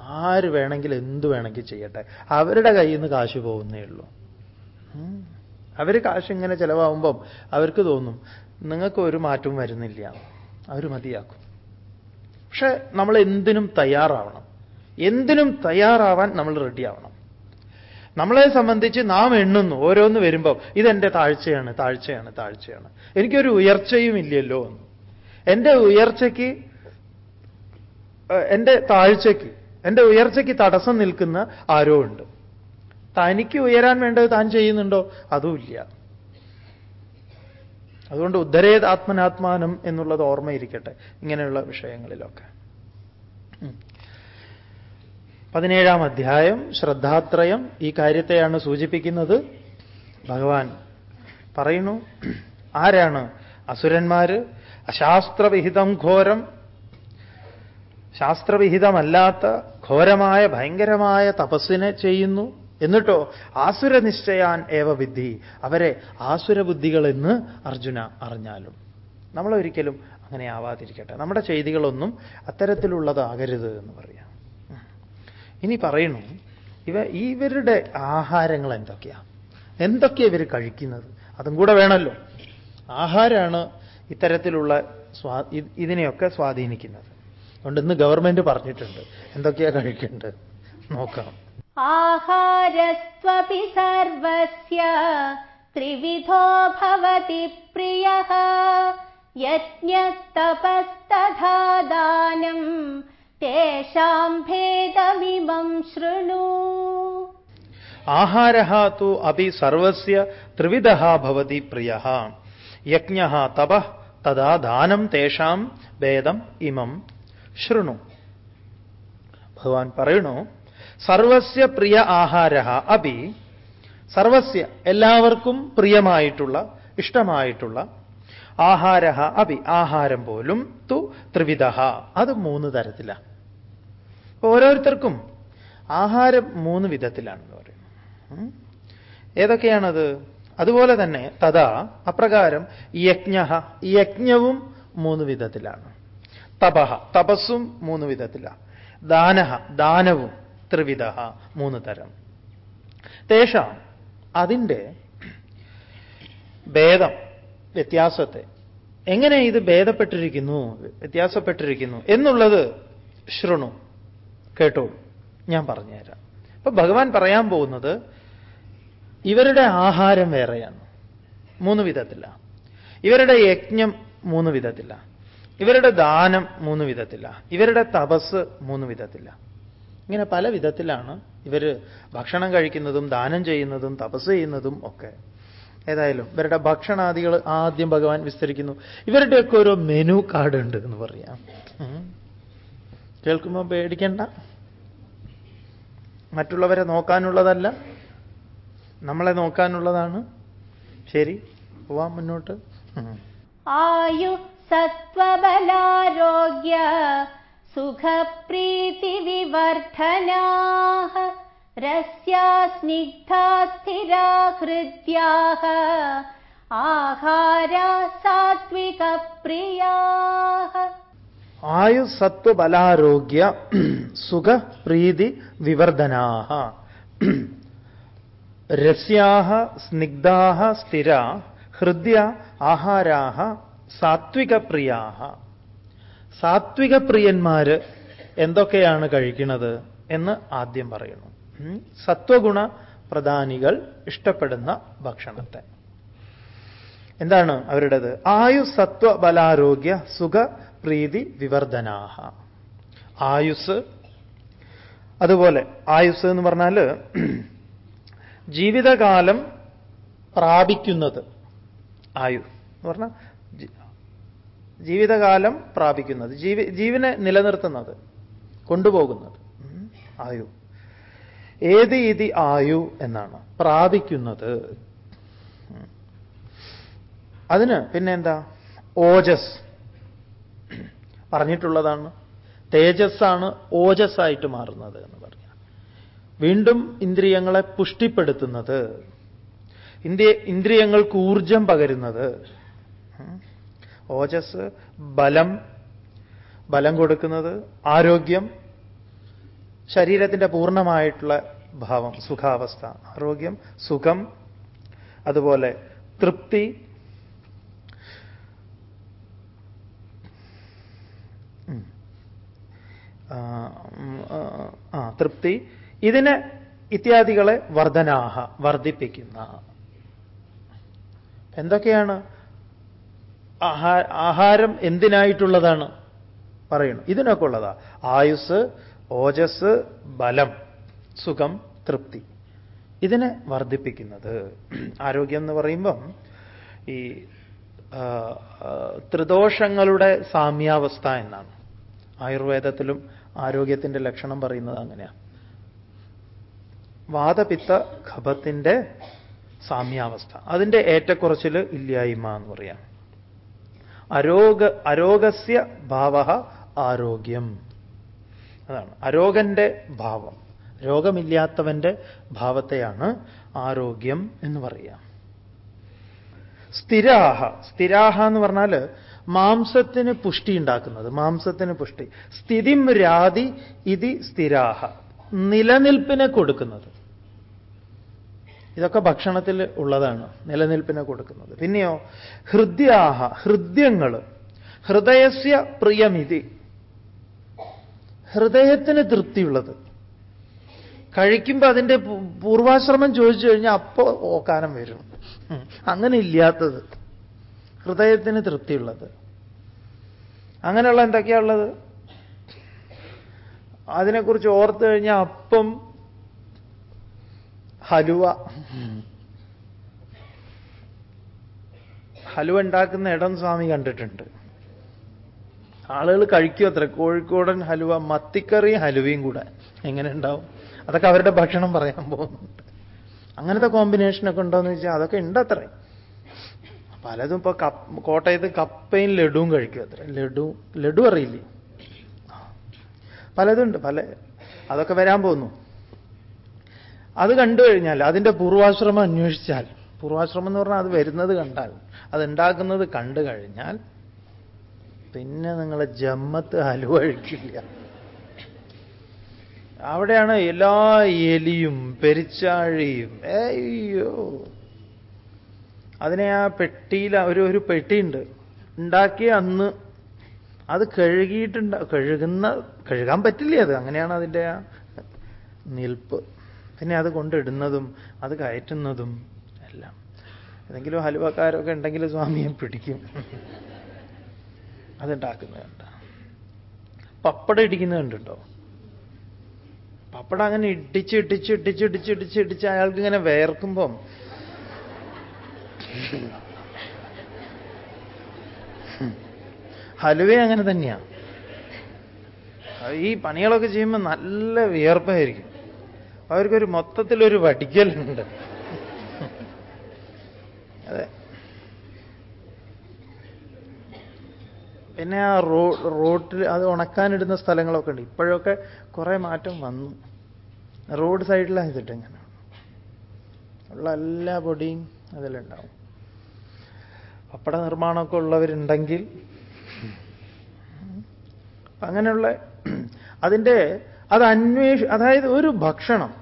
ആര് വേണമെങ്കിൽ എന്ത് വേണമെങ്കിൽ ചെയ്യട്ടെ? അവരുടെ കയ്യിൽ നിന്ന് കാശ് പോകുന്നേ ഉള്ളൂ. അവർ കാശ് ഇങ്ങനെ ചിലവാകുമ്പം അവർക്ക് തോന്നും നിങ്ങൾക്ക് ഒരു മാറ്റവും വരുന്നില്ല. അവർ മതിയാക്കും. പക്ഷെ നമ്മൾ എന്തിനും തയ്യാറാവണം. എന്തിനും തയ്യാറാവാൻ നമ്മൾ റെഡിയാവണം നമ്മളെ സംബന്ധിച്ച് നാം എണ്ണുന്നു. ഓരോന്ന് വരുമ്പോൾ ഇതെന്റെ താഴ്ചയാണ് താഴ്ചയാണ് താഴ്ചയാണ്. എനിക്കൊരു ഉയർച്ചയും ഇല്ലല്ലോ. എന്ന് എന്റെ ഉയർച്ചയ്ക്ക് എന്റെ താഴ്ചയ്ക്ക് എന്റെ ഉയർച്ചയ്ക്ക് തടസ്സം നിൽക്കുന്ന ആരോ ഉണ്ട്. തനിക്ക് ഉയരാൻ വേണ്ടത് താൻ ചെയ്യുന്നുണ്ടോ? അതുമില്ല. അതുകൊണ്ട് ഉദ്ധരേത് ആത്മനാത്മാനം എന്നുള്ളത് ഓർമ്മയിരിക്കട്ടെ. ഇങ്ങനെയുള്ള വിഷയങ്ങളിലൊക്കെ. പതിനേഴാം അധ്യായം ശ്രദ്ധാത്രയം ഈ കാര്യത്തെയാണ് സൂചിപ്പിക്കുന്നത്. ഭഗവാൻ പറയുന്നു ആരാണ് അസുരന്മാര്? അശാസ്ത്രവിഹിതം ഘോരം. ശാസ്ത്രവിഹിതമല്ലാത്ത ഘോരമായ ഭയങ്കരമായ തപസ്സിനെ ചെയ്യുന്നു. എന്നിട്ടോ ആസുരനിശ്ചയാൻ ഏവ വിദ്ധി? അവരെ ആസുരബുദ്ധികളെന്ന് അർജുന അറിഞ്ഞാലും. നമ്മളൊരിക്കലും അങ്ങനെ ആവാതിരിക്കട്ടെ. നമ്മുടെ ചെയ്തികളൊന്നും അത്തരത്തിലുള്ളതാകരുത് എന്ന് പറയാം. ഇനി പറയുന്നു ഇവ ഇവരുടെ ആഹാരങ്ങൾ എന്തൊക്കെയാണ് എന്തൊക്കെയാണ് ഇവർ കഴിക്കുന്നത്? അതും കൂടെ വേണമല്ലോ ആഹാരമാണ് ഇത്തരത്തിലുള്ള സ്വാ ഇതിനെയൊക്കെ സ്വാധീനിക്കുന്നത്. അതുകൊണ്ട് ഇന്ന് ഗവൺമെന്റ് പറഞ്ഞിട്ടുണ്ട്. എന്തൊക്കെയാ കഴിക്കേണ്ടത്? നോക്കാം. ആഹാരസ്വപി സർവസ്യ ത്രിവിധോ ഭവതി പ്രിയ യജ്ഞതപസ്തഥാ ദാനം തേഷാം ഭേദമിമം ശൃണു. ആഹാരു തു അതി സർവസ്യ ത്രിവിധ ഭവതി പ്രിയ യജ്ഞ തപ തഥാ ദാനം തേഷാം ഭേദം ഇമം ശൃണു. ഭഗവാൻ പറയണു സർവസ്യ പ്രിയ ആഹാര അപി. സർവസ്യ എല്ലാവർക്കും പ്രിയമായിട്ടുള്ള ഇഷ്ടമായിട്ടുള്ള ആഹാര അപി. ആഹാരം പോലും തു ത്രിവിധ. അത് മൂന്ന് തരത്തിലാണ് ഓരോരുത്തർക്കും ആഹാരം മൂന്ന് വിധത്തിലാണെന്ന് പറയുന്നു. ഏതൊക്കെയാണത്? അതുപോലെ തന്നെ തഥാ അപ്രകാരം യജ്ഞ. യജ്ഞവും മൂന്ന് വിധത്തിലാണ്. തപഹ. തപസ്സും മൂന്ന് വിധത്തിലാണ് ദാനഹ ദാനവും ത്രിവിധ മൂന്ന് തരം. തേഷാം അതിന്റെ ഭേദം വ്യത്യാസത്തെ. എങ്ങനെ ഇത് ഭേദപ്പെട്ടിരിക്കുന്നു വ്യത്യാസപ്പെട്ടിരിക്കുന്നു എന്നുള്ളത് ശൃണു കേട്ടോളൂ ഞാൻ പറഞ്ഞുതരാം. അപ്പൊ ഭഗവാൻ പറയാൻ പോകുന്നത് ഇവരുടെ ആഹാരം വേറെയാണ്. മൂന്ന് വിധത്തില്ല ഇവരുടെ യജ്ഞം മൂന്ന് വിധത്തില്ല ഇവരുടെ ദാനം മൂന്ന് വിധത്തില്ല ഇവരുടെ തപസ് മൂന്ന് വിധത്തില്ല ഇങ്ങനെ പല വിധത്തിലാണ് ഇവർ ഭക്ഷണം കഴിക്കുന്നതും ദാനം ചെയ്യുന്നതും തപസ് ചെയ്യുന്നതും ഒക്കെ. ഏതായാലും ഇവരുടെ ഭക്ഷണാദികൾ ആദ്യം ഭഗവാൻ വിസ്തരിക്കുന്നു. ഇവരുടെയൊക്കെ ഒരു മെനു കാർഡ് ഉണ്ട് എന്ന് പറയാം. കേൾക്കുമ്പോൾ പേടിക്കണ്ട. മറ്റുള്ളവരെ നോക്കാനുള്ളതല്ല. നമ്മളെ നോക്കാനുള്ളതാണ്. ശരി പോവാം മുന്നോട്ട്. ഉം. सत्त्वबलारोग्य सुखप्रीतिविवर्धनाः रस्या स्निग्धा स्थिरा हृद्याः आहारा सात्विकप्रियाः आयुसत्त्वबलारोग्य सुखप्रीतिविवर्धनाः रस्याः स्निग्धाः स्थिरा हृद्य आहाराः സാത്വിക പ്രിയാഹ സാത്വിക പ്രിയന്മാര് എന്തൊക്കെയാണ് കഴിക്കുന്നത് എന്ന് ആദ്യം പറയുന്നു. സത്വഗുണ പ്രധാനികൾ ഇഷ്ടപ്പെടുന്ന ഭക്ഷണത്തെ. എന്താണ് അവരുടേത്? ആയു സത്വ ബലാരോഗ്യ സുഖ പ്രീതി വിവർധനാഹ ആയുസ് അതുപോലെ ആയുസ് എന്ന് പറഞ്ഞാൽ ജീവിതകാലം പ്രാപിക്കുന്നത്. ആയു എന്ന് പറഞ്ഞാൽ ജീവിതകാലം പ്രാപിക്കുന്നത് ജീവി ജീവനെ നിലനിർത്തുന്നത് കൊണ്ടുപോകുന്നത്. ആയു. ഏത് ഇതി ആയു എന്നാണ്. പ്രാപിക്കുന്നത്. അതിന് പിന്നെന്താ? ഓജസ്. പറഞ്ഞിട്ടുള്ളതാണ്. തേജസ്സാണ് ഓജസ്സായിട്ട് മാറുന്നത് എന്ന് പറഞ്ഞ വീണ്ടും ഇന്ദ്രിയങ്ങളെ പുഷ്ടിപ്പെടുത്തുന്നത്. ഇന്ത്യ ഇന്ദ്രിയങ്ങൾക്ക് ഊർജം പകരുന്നത്. ഓജസ് ബലം ബലം കൊടുക്കുന്നത് ആരോഗ്യം ശരീരത്തിന്റെ പൂർണമായിട്ടുള്ള ഭാവം സുഖാവസ്ഥ ആരോഗ്യം സുഖം അതുപോലെ തൃപ്തി ആ, തൃപ്തി. ഇതിന് ഇത്യാദികളെ വർധനാഹ വർദ്ധിപ്പിക്കുന്ന എന്തൊക്കെയാണ്? ആഹാരം എന്തിനായിട്ടുള്ളതാണ് പറയുന്നു. ഇതിനൊക്കെ ഉള്ളതാ. ആയുസ് ഓജസ് ബലം സുഖം തൃപ്തി. ഇതിനെ വർദ്ധിപ്പിക്കുന്നത്. ആരോഗ്യം എന്ന് പറയുമ്പം ഈ ത്രിദോഷങ്ങളുടെ സാമ്യാവസ്ഥ എന്നാണ്. ആയുർവേദത്തിലും ആരോഗ്യത്തിന്റെ ലക്ഷണം പറയുന്നത് അങ്ങനെയാണ് വാദപിത്ത ഖപത്തിന്റെ സാമ്യാവസ്ഥ. അതിന്റെ ഏറ്റക്കുറച്ചിൽ ഇല്ലായ്മ എന്ന് പറയാം. അരോഗ അരോഗസ്യ ഭാവ ആരോഗ്യം. അതാണ്. അരോഗന്റെ ഭാവം. രോഗമില്ലാത്തവന്റെ ഭാവത്തെയാണ് ആരോഗ്യം എന്ന് പറയാം. സ്ഥിരാഹ. സ്ഥിരാഹ എന്ന് പറഞ്ഞാൽ മാംസത്തിന് പുഷ്ടി ഉണ്ടാക്കുന്നത്. മാംസത്തിന് പുഷ്ടി. സ്ഥിതിം രാതി ഇതി സ്ഥിരാഹ. നിലനിൽപ്പിനെ കൊടുക്കുന്നത്. ഇതൊക്കെ ഭക്ഷണത്തിൽ ഉള്ളതാണ് നിലനിൽപ്പിനെ കൊടുക്കുന്നത്. പിന്നെയോ ഹൃദ്യാഹ ഹൃദ്യങ്ങൾ ഹൃദയസ്യ പ്രിയമിതി. ഹൃദയത്തിന് തൃപ്തിയുള്ളത്. കഴിക്കുമ്പോൾ അതിന്റെ പൂർവാശ്രമം ചോദിച്ചു കഴിഞ്ഞാൽ അപ്പോൾ ഓക്കാനം വരും. അങ്ങനെ ഇല്ലാത്തത്. ഹൃദയത്തിന് തൃപ്തിയുള്ളത്. അങ്ങനെയുള്ള എന്തൊക്കെയാ ഉള്ളത്? അതിനെക്കുറിച്ച് ഓർത്തു കഴിഞ്ഞാൽ അപ്പം ഹലുവ. ഹലുവ ഉണ്ടാക്കുന്ന ഇടം സ്വാമി കണ്ടിട്ടുണ്ട്. ആളുകൾ കഴിക്കും അത്ര. കോഴിക്കോടൻ ഹലുവ മത്തിക്കറി ഹലുവയും കൂടെ. എങ്ങനെ ഉണ്ടാവും? അതൊക്കെ അവരുടെ ഭക്ഷണം പറയാൻ പോകുന്നുണ്ട്. അങ്ങനത്തെ കോമ്പിനേഷനൊക്കെ ഉണ്ടോയെന്ന് വെച്ചാൽ അതൊക്കെ ഉണ്ട് അത്ര. പലതും ഇപ്പൊ കോട്ടയത്ത് കപ്പയും ലഡുവും കഴിക്കും അത്ര. ലഡു ലഡു അറിയില്ലേ? പലതുണ്ട്. പല അതൊക്കെ വരാൻ പോകുന്നു. അത് കണ്ടു കഴിഞ്ഞാൽ അതിന്റെ പൂർവാശ്രമം അന്വേഷിച്ചാൽ പൂർവാശ്രമം എന്ന് പറഞ്ഞാൽ അത് വരുന്നത് കണ്ടാൽ അത് ഉണ്ടാക്കുന്നത് കണ്ടു കഴിഞ്ഞാൽ പിന്നെ നിങ്ങളെ ജമ്മത്ത് ഹലുവ കഴിക്കില്ല അവിടെയാണ് എല്ലാ എലിയും പെരിച്ചാഴിയും അയ്യോ. അതിനെ ആ പെട്ടിയിൽ ഒരു ഒരു പെട്ടിയുണ്ട്. ഉണ്ടാക്കിയ അന്ന് അത് കഴുകിയിട്ടുണ്ട് കഴുകുന്ന കഴുകാൻ പറ്റില്ല അത്? അങ്ങനെയാണ് അതിന്റെ ആ നിൽപ്പ്. പിന്നെ അത് കൊണ്ടിടുന്നതും അത് കയറ്റുന്നതും എല്ലാം. ഏതെങ്കിലും ഹലുവക്കാരൊക്കെ ഉണ്ടെങ്കിൽ സ്വാമിയെ പിടിക്കും. അതുണ്ടാക്കുന്നത് കണ്ട. പപ്പടം ഇടിക്കുന്നത് കണ്ടുണ്ടോ പപ്പടം അങ്ങനെ ഇടിച്ച് ഇടിച്ച് ഇടിച്ച് ഇടിച്ച് ഇടിച്ച് ഇടിച്ച് അയാൾക്ക് ഇങ്ങനെ വേർക്കുമ്പം. ഹലുവ അങ്ങനെ തന്നെയാ. ഈ പണികളൊക്കെ ചെയ്യുമ്പോൾ നല്ല വിയർപ്പായിരിക്കും. അവർക്കൊരു മൊത്തത്തിലൊരു വടിക്കലുണ്ട്. അതെ. പിന്നെ ആ റോ റോട്ടിൽ അത് ഉണക്കാനിടുന്ന സ്ഥലങ്ങളൊക്കെ ഉണ്ട്. ഇപ്പോഴൊക്കെ കുറേ മാറ്റം വന്നു. റോഡ് സൈഡിലാണ് ഇതിട്ട് ഇങ്ങനെ ഉള്ള എല്ലാ പൊടിയും അതിലുണ്ടാവും. പപ്പട നിർമ്മാണമൊക്കെ ഉള്ളവരുണ്ടെങ്കിൽ അങ്ങനെയുള്ള അതിന്റെ അത് അന്വേഷ അതായത് ഒരു ഭക്ഷണം.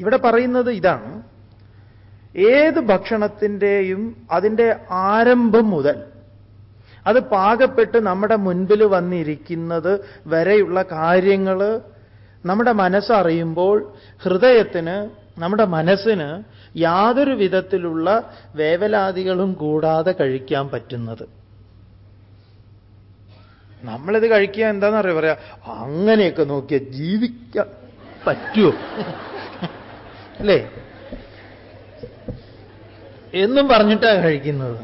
ഇവിടെ പറയുന്നത് ഇതാണ്. ഏത് ഭക്ഷണത്തിന്റെയും അതിന്റെ ആരംഭം മുതൽ അത് പാകപ്പെട്ട് നമ്മുടെ മുൻപിൽ വന്നിരിക്കുന്നത് വരെയുള്ള കാര്യങ്ങൾ നമ്മുടെ മനസ്സറിയുമ്പോൾ ഹൃദയത്തിന് നമ്മുടെ മനസ്സിന് യാതൊരു വിധത്തിലുള്ള വേവലാതികളും കൂടാതെ കഴിക്കാൻ പറ്റുന്നത്. നമ്മളിത് കഴിക്കുക എന്താണെന്നറിയാം പറയാ? അങ്ങനെയൊക്കെ നോക്കിയ ജീവിക്കാൻ പറ്റുമോ അല്ലേ? എന്നും പറഞ്ഞിട്ടാണ് കഴിക്കുന്നത്.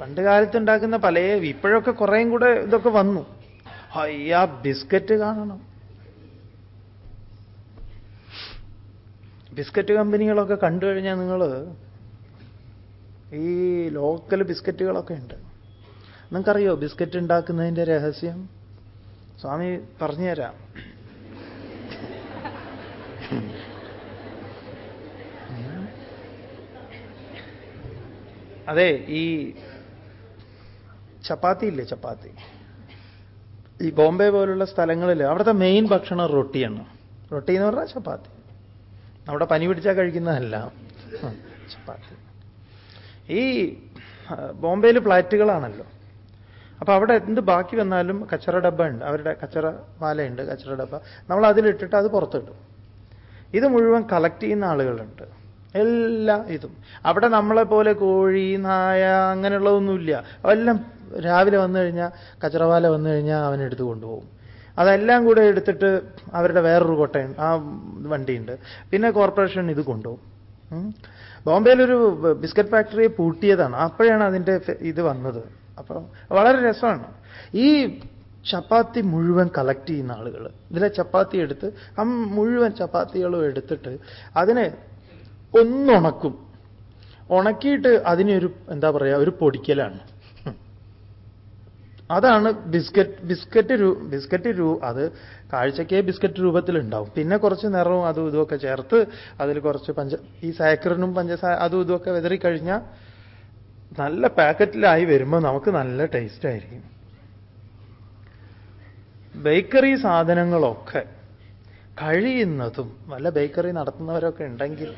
പണ്ട് കാലത്ത് ഉണ്ടാക്കുന്ന പല ഇപ്പോഴൊക്കെ കുറേയും കൂടെ ഇതൊക്കെ വന്നു. അയ്യാ ബിസ്ക്കറ്റ് കാണണം. ബിസ്ക്കറ്റ് കമ്പനികളൊക്കെ കണ്ടു കഴിഞ്ഞാൽ നിങ്ങൾ ഈ ലോക്കൽ ബിസ്ക്കറ്റുകളൊക്കെ ഉണ്ട്. നിങ്ങൾക്കറിയോ ബിസ്ക്കറ്റ് ഉണ്ടാക്കുന്നതിന്റെ രഹസ്യം? സ്വാമി പറഞ്ഞുതരാം. അതെ ഈ ചപ്പാത്തി ഇല്ലേ ചപ്പാത്തി? ഈ ബോംബെ പോലുള്ള സ്ഥലങ്ങളിൽ അവിടുത്തെ മെയിൻ ഭക്ഷണം റൊട്ടിയാണ്. റൊട്ടി എന്ന് പറഞ്ഞാൽ ചപ്പാത്തി. അവിടെ പനി പിടിച്ചാൽ കഴിക്കുന്നതല്ല. ചപ്പാത്തി. ഈ ബോംബെയിൽ ഫ്ലാറ്റുകളാണല്ലോ അപ്പൊ അവിടെ എന്ത് ബാക്കി വന്നാലും കച്ചറ ഡബ്ബ ഉണ്ട്. അവരുടെ കച്ചറ മാലയുണ്ട് കച്ചറ ഡബ്ബ. നമ്മൾ അതിലിട്ടിട്ട് അത് പുറത്തിടും. ഇത് മുഴുവൻ കളക്ട് ചെയ്യുന്ന ആളുകളുണ്ട്. എല്ലാ ഇതും. അവിടെ നമ്മളെ പോലെ കോഴി നായ അങ്ങനെയുള്ളതൊന്നുമില്ല. എല്ലാം രാവിലെ വന്നു കഴിഞ്ഞാൽ കച്ചറവാല വന്നു കഴിഞ്ഞാൽ അവനെടുത്ത് കൊണ്ടുപോകും. അതെല്ലാം കൂടെ എടുത്തിട്ട് അവരുടെ വേറൊരു കൊട്ടയുണ്ട് ആ വണ്ടിയുണ്ട്. പിന്നെ കോർപ്പറേഷൻ ഇത് കൊണ്ടുപോകും. ബോംബെയിലൊരു ബിസ്ക്കറ്റ് ഫാക്ടറി പൂട്ടിയതാണ്. അപ്പോഴാണ് അതിന്റെ ഇത് വന്നത്. അപ്പം വളരെ രസമാണ്. ഈ ചപ്പാത്തി മുഴുവൻ കളക്ട് ചെയ്യുന്ന ആളുകൾ ഇതിലെ ചപ്പാത്തി എടുത്ത് ആ മുഴുവൻ ചപ്പാത്തികളും എടുത്തിട്ട് അതിനെ ഒന്നുണക്കും. ഉണക്കിയിട്ട് അതിനൊരു എന്താ പറയുക ഒരു പൊടിക്കലാണ്. അതാണ് ബിസ്ക്കറ്റ് ബിസ്ക്കറ്റ് രൂ ബിസ്ക്കറ്റ് രൂ അത് കാഴ്ചയ്ക്ക് ബിസ്ക്കറ്റ് രൂപത്തിലുണ്ടാവും. പിന്നെ കുറച്ച് നിറവും അതും ഇതുമൊക്കെ ചേർത്ത് അതിൽ കുറച്ച് പഞ്ച ഈ സാക്കറിനും പഞ്ചസാര അതും ഇതുമൊക്കെ വിതറിക്കഴിഞ്ഞാൽ നല്ല പാക്കറ്റിലായി വരുമ്പോൾ നമുക്ക് നല്ല ടേസ്റ്റ് ആയിരിക്കും. ബേക്കറി സാധനങ്ങളൊക്കെ കഴിയുന്നതും വല്ല ബേക്കറി നടത്തുന്നവരൊക്കെ ഉണ്ടെങ്കിൽ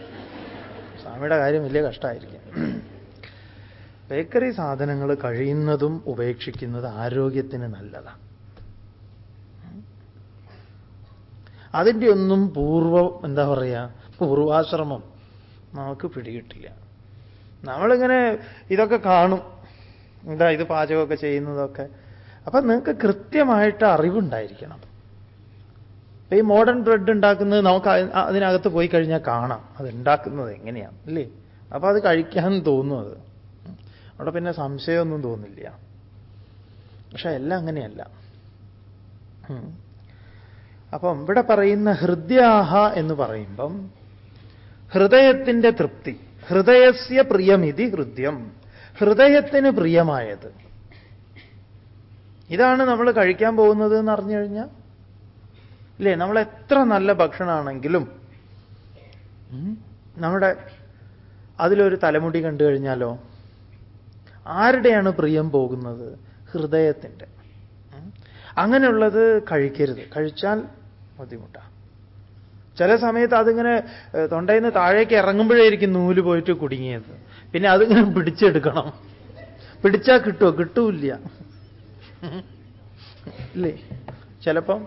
സ്വാമിയുടെ കാര്യം വലിയ കഷ്ടമായിരിക്കും ബേക്കറി സാധനങ്ങൾ കഴിയുന്നതും ഉപേക്ഷിക്കുന്നത് ആരോഗ്യത്തിന് നല്ലതാണ് അതിന്റെ ഒന്നും പൂർവ എന്താ പറയുക പൂർവാശ്രമം നമുക്ക് പിടികിട്ടില്ല. നമ്മളിങ്ങനെ ഇതൊക്കെ കാണും. എന്താ ഇത് പാചകമൊക്കെ ചെയ്യുന്നതൊക്കെ. അപ്പൊ നിങ്ങൾക്ക് കൃത്യമായിട്ട് അറിവുണ്ടായിരിക്കണം. ഈ മോഡേൺ ബ്രെഡ് ഉണ്ടാക്കുന്നത് നമുക്ക് അതിനകത്ത് പോയി കഴിഞ്ഞാൽ കാണാം. അത് ഉണ്ടാക്കുന്നത് എങ്ങനെയാണ് അല്ലേ? അപ്പൊ അത് കഴിക്കാൻ തോന്നും അത്. അവിടെ പിന്നെ സംശയമൊന്നും തോന്നില്ല. പക്ഷെ എല്ലാം അങ്ങനെയല്ല. അപ്പം ഇവിടെ പറയുന്ന ഹൃദ്യാഹ എന്ന് പറയുമ്പം ഹൃദയത്തിന്റെ തൃപ്തി ഹൃദയസ്യ പ്രിയമിതി ഹൃദ്യം ഹൃദയത്തിന് പ്രിയമായത്. ഇതാണ് നമ്മൾ കഴിക്കാൻ പോകുന്നത് എന്ന് അറിഞ്ഞു കഴിഞ്ഞാൽ. ഇല്ലേ? നമ്മൾ എത്ര നല്ല ഭക്ഷണമാണെങ്കിലും നമ്മുടെ അതിലൊരു തലമുടി കണ്ടു കഴിഞ്ഞാലോ ആരുടെയാണ് പ്രിയം പോകുന്നത്? ഹൃദയത്തിന്റെ അങ്ങനെയുള്ളത് കഴിക്കരുത്. കഴിച്ചാൽ ബുദ്ധിമുട്ടാണ് ചില സമയത്ത് അതിങ്ങനെ തൊണ്ടയിൽ നിന്ന് താഴേക്ക് ഇറങ്ങുമ്പോഴായിരിക്കും നൂൽ പോയിട്ട് കുടുങ്ങിയത്. പിന്നെ അതിങ്ങനെ പിടിച്ചെടുക്കണം. പിടിച്ചാൽ കിട്ടുമോ കിട്ടൂല്ല. ഇല്ലേ? ചിലപ്പം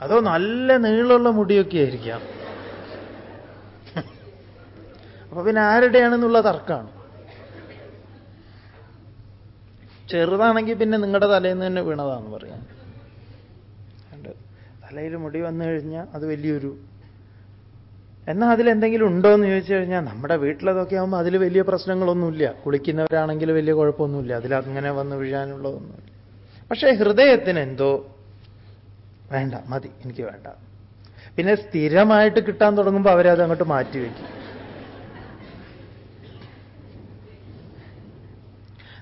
അതോ നല്ല നീളമുള്ള മുടിയൊക്കെ ആയിരിക്കാം. അപ്പൊ പിന്നെ ആരുടെയാണെന്നുള്ള തർക്കമാണ് ചെറുതാണെങ്കിൽ പിന്നെ നിങ്ങളുടെ തലയിൽ നിന്ന് തന്നെ വീണതാന്ന് പറയാം. തലയിൽ മുടി വന്നു കഴിഞ്ഞാൽ അത് വലിയൊരു എന്നാൽ അതിലെന്തെങ്കിലും ഉണ്ടോ എന്ന് ചോദിച്ചു കഴിഞ്ഞാൽ നമ്മുടെ വീട്ടിലതൊക്കെ ആകുമ്പോൾ അതിൽ വലിയ പ്രശ്നങ്ങളൊന്നുമില്ല. കുളിക്കുന്നവരാണെങ്കിൽ വലിയ കുഴപ്പമൊന്നുമില്ല. അതിലങ്ങനെ വന്ന് വീഴാനുള്ളതൊന്നുമില്ല. പക്ഷേ ഹൃദയത്തിന് എന്തോ വേണ്ട. മതി. എനിക്ക് വേണ്ട. പിന്നെ സ്ഥിരമായിട്ട് കിട്ടാൻ തുടങ്ങുമ്പോൾ അവരത് അങ്ങോട്ട് മാറ്റിവെക്കും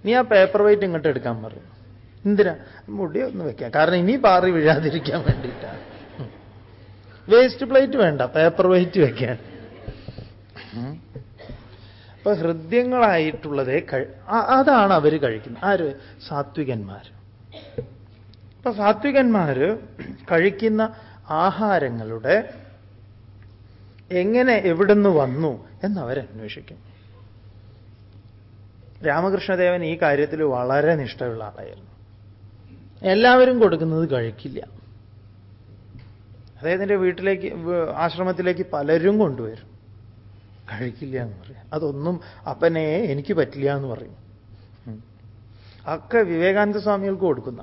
നീ ആ പേപ്പർ വെയിറ്റ് ഇങ്ങോട്ട് എടുക്കാൻ പറയും. എന്തിനാ? മുടി ഒന്ന് വെക്കാം. കാരണം ഇനി പാറി വീഴാതിരിക്കാൻ വേണ്ടിയിട്ടാണ് വേസ്റ്റ് പ്ലേറ്റ് വേണ്ട പേപ്പർ വെയിറ്റ് വെക്കാൻ. അപ്പൊ ഹൃദ്യങ്ങളായിട്ടുള്ളതേ അതാണ് അവർ കഴിക്കുന്നത്. ആര്? സാത്വികന്മാർ അപ്പൊ സാത്വികന്മാര് കഴിക്കുന്ന ആഹാരങ്ങളുടെ എങ്ങനെ എവിടുന്ന് വന്നു എന്നവരന്വേഷിക്കും. രാമകൃഷ്ണദേവൻ ഈ കാര്യത്തിൽ വളരെ നിഷ്ഠയുള്ള ആളായിരുന്നു. എല്ലാവരും കൊടുക്കുന്നത് കഴിക്കില്ല. അദ്ദേഹത്തിന്റെ വീട്ടിലേക്ക് ആശ്രമത്തിലേക്ക് പലരും കൊണ്ടുവരും. കഴിക്കില്ല എന്ന് പറയും. അതൊന്നും അപ്പനെ എനിക്ക് പറ്റില്ല എന്ന് പറയും. ഒക്കെ വിവേകാനന്ദ സ്വാമികൾക്ക് കൊടുക്കുന്ന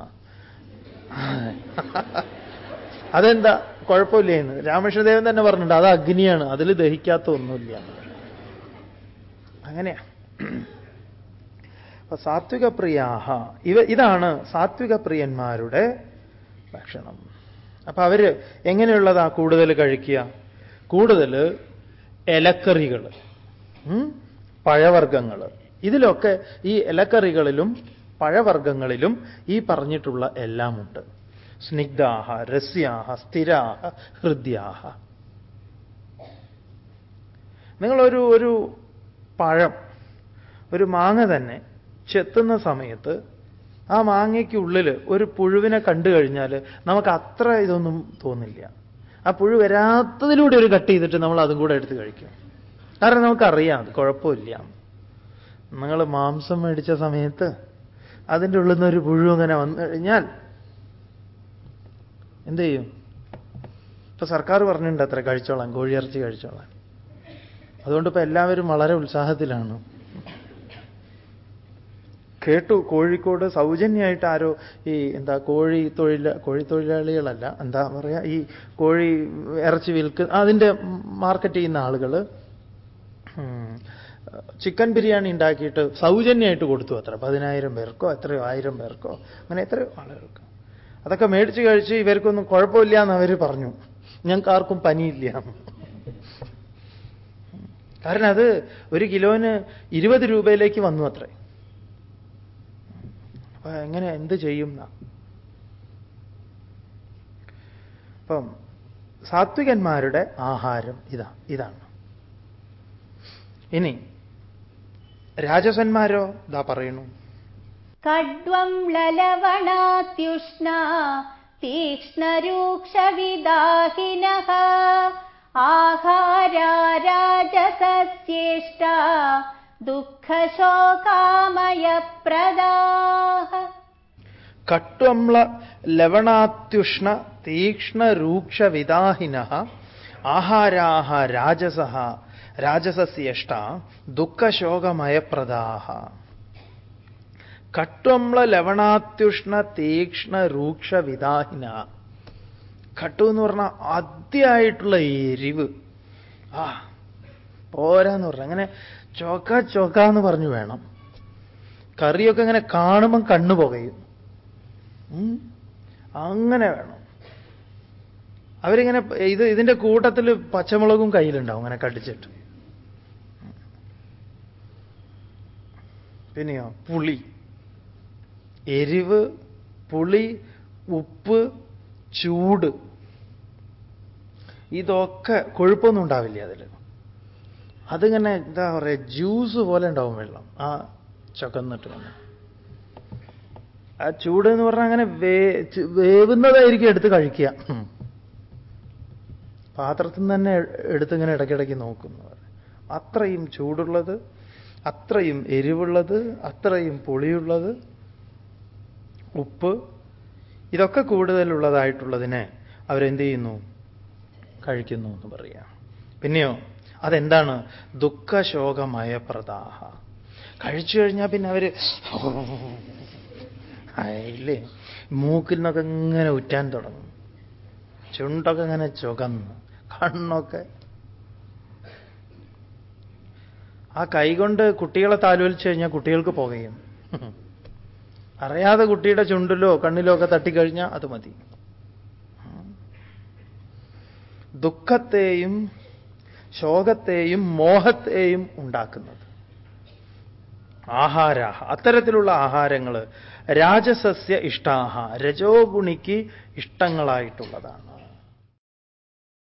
അതെന്താ? കുഴപ്പമില്ല എന്ന്. രാമകൃഷ്ണദേവൻ തന്നെ പറഞ്ഞിട്ടുണ്ട് അത് അഗ്നിയാണ് അതിൽ ദഹിക്കാത്ത ഒന്നുമില്ല അങ്ങനെയാ. അപ്പൊ സാത്വിക പ്രിയാഹ ഇവ ഇതാണ് സാത്വിക പ്രിയന്മാരുടെ ഭക്ഷണം. അപ്പൊ അവർ എങ്ങനെയുള്ളതാ കൂടുതൽ കഴിക്കുക? കൂടുതൽ ഇലക്കറികൾ പഴവർഗങ്ങൾ. ഇതിലൊക്കെ ഈ ഇലക്കറികളിലും പഴവർഗങ്ങളിലും ഈ പറഞ്ഞിട്ടുള്ള എല്ലാമുണ്ട്. സ്നിഗ്ധാഹ രസ്യാഹ സ്ഥിരാഹ ഹൃദ്യാഹ. നിങ്ങളൊരു ഒരു പഴം ഒരു മാങ്ങ തന്നെ ചെത്തുന്ന സമയത്ത് ആ മാങ്ങയ്ക്കുള്ളിൽ ഒരു പുഴുവിനെ കണ്ടു കഴിഞ്ഞാൽ നമുക്ക് അത്ര ഇതൊന്നും തോന്നില്ല. ആ പുഴു വരാത്തതിലൂടെ ഒരു കട്ട് ചെയ്തിട്ട് നമ്മൾ അതും കൂടെ എടുത്ത് കഴിക്കും. കാരണം നമുക്കറിയാം അത് കുഴപ്പമില്ല. നിങ്ങൾ മാംസം മേടിച്ച സമയത്ത് അതിന്റെ ഉള്ളിൽ നിന്ന് ഒരു പുഴു അങ്ങനെ വന്നു കഴിഞ്ഞാൽ എന്ത് ചെയ്യും? ഇപ്പൊ സർക്കാർ പറഞ്ഞിട്ടുണ്ട് അത്ര കഴിച്ചോളാം കോഴിയിറച്ചി കഴിച്ചോളാം. അതുകൊണ്ട് എല്ലാവരും വളരെ ഉത്സാഹത്തിലാണ്. കേട്ടു. കോഴിക്കോട് സൗജന്യമായിട്ട് ആരോ ഈ എന്താ കോഴി തൊഴില കോഴി തൊഴിലാളികളല്ല എന്താ പറയാ ഈ കോഴി ഇറച്ചി വിൽക്ക് അതിന്റെ മാർക്കറ്റ് ചെയ്യുന്ന ആളുകൾ ചിക്കൻ ബിരിയാണി ഉണ്ടാക്കിയിട്ട് സൗജന്യമായിട്ട് കൊടുത്തു അത്ര പതിനായിരം പേർക്കോ എത്രയോ ആയിരം പേർക്കോ അങ്ങനെ എത്രയോ ആളുകൾക്ക്. അതൊക്കെ മേടിച്ച് കഴിച്ച് ഇവർക്കൊന്നും കുഴപ്പമില്ല എന്ന് അവർ പറഞ്ഞു. ഞങ്ങൾക്ക് ആർക്കും പനിയില്ല. കാരണം അത് ഒരു കിലോന് ഇരുപത് രൂപയിലേക്ക് വന്നു അത്രേ. എങ്ങനെ എന്ത് ചെയ്യും അപ്പം സാത്വികന്മാരുടെ ആഹാരം ഇതാ ഇതാണ്. ഇനി രാജസന്മാരോ ഇതാ പറയുന്നു. കഡ്വം ലലവണാത്യുഷ്ണ തീക്ഷ്ണരൂക്ഷവിദാഹിന ആഹാരാ രാജസസ്യേഷ്ട ദുഃഖശോകാമയപ്രദാഹ. കട്വംള ലവണാത്യുഷ്ണ തീക്ഷ്ണ രൂക്ഷ വിദാഹിന ആഹാരാഹ രാജസ രാജസസ്യേഷ്ട ദുഃഖശോകമയപ്രദാഹ. കട്വംള ലവണാത്യുഷ്ണ തീക്ഷ്ണ രൂക്ഷ വിദാഹിന കട്ടു എന്ന് പറഞ്ഞ ആദ്യമായിട്ടുള്ള എരിവ്. ആ പോരാന്ന് പറഞ്ഞു. അങ്ങനെ ചോക്ക ചോക്ക എന്ന് പറഞ്ഞു വേണം. കറിയൊക്കെ ഇങ്ങനെ കാണുമ്പം കണ്ണു പുകയും. അങ്ങനെ വേണം. അവരിങ്ങനെ ഇത് ഇതിന്റെ കൂട്ടത്തിൽ പച്ചമുളകും കയ്യിലുണ്ടാവും അങ്ങനെ കടിച്ചിട്ട്. പിന്നെയോ? പുളി. എരിവ് പുളി ഉപ്പ് ചൂട്. ഇതൊക്കെ കൊഴുപ്പൊന്നും ഉണ്ടാവില്ല അതിൽ അതിങ്ങനെ എന്താ പറയുക ജ്യൂസ് പോലെ ഉണ്ടാവും വെള്ളം. ആ ചുക്കന്നിട്ട് വന്ന്. ആ ചൂട് എന്ന് പറഞ്ഞാൽ അങ്ങനെ വേ വേവുന്നതായിരിക്കും എടുത്ത് കഴിക്കുക. പാത്രത്തിൽ നിന്ന് തന്നെ എടുത്ത് ഇങ്ങനെ ഇടയ്ക്കിടയ്ക്ക് നോക്കുന്നു അത്രയും ചൂടുള്ളത് അത്രയും എരിവുള്ളത് അത്രയും പുളിയുള്ളത് ഉപ്പ് ഇതൊക്കെ കൂടുതലുള്ളതായിട്ടുള്ളതിനെ അവരെന്ത് ചെയ്യുന്നു? കഴിക്കുന്നു എന്ന് പറയാം. പിന്നെയോ? അതെന്താണ്? ദുഃഖശോകമയ പ്രദാഹ കഴിച്ചു കഴിഞ്ഞാൽ പിന്നെ അവർ ഇല്ലേ മൂക്കിൽ നിന്നൊക്കെ ഇങ്ങനെ ഉറ്റാൻ തുടങ്ങും. ചുണ്ടൊക്കെ ഇങ്ങനെ ചുകന്ന് കണ്ണൊക്കെ. ആ കൈകൊണ്ട് കുട്ടികളെ താലോലിച്ചു കഴിഞ്ഞാൽ കുട്ടികൾക്ക് പോകുകയും അറിയാതെ കുട്ടിയുടെ ചുണ്ടിലോ കണ്ണിലോ ഒക്കെ തട്ടിക്കഴിഞ്ഞാൽ അത് മതി. ദുഃഖത്തെയും ശോകത്തെയും മോഹത്തെയും ഉണ്ടാക്കുന്നത്. ആഹാര അത്തരത്തിലുള്ള ആഹാരങ്ങൾ രാജസസ്യ ഇഷ്ടാഹ രജോഗുണിക്ക് ഇഷ്ടങ്ങളായിട്ടുള്ളതാണ്.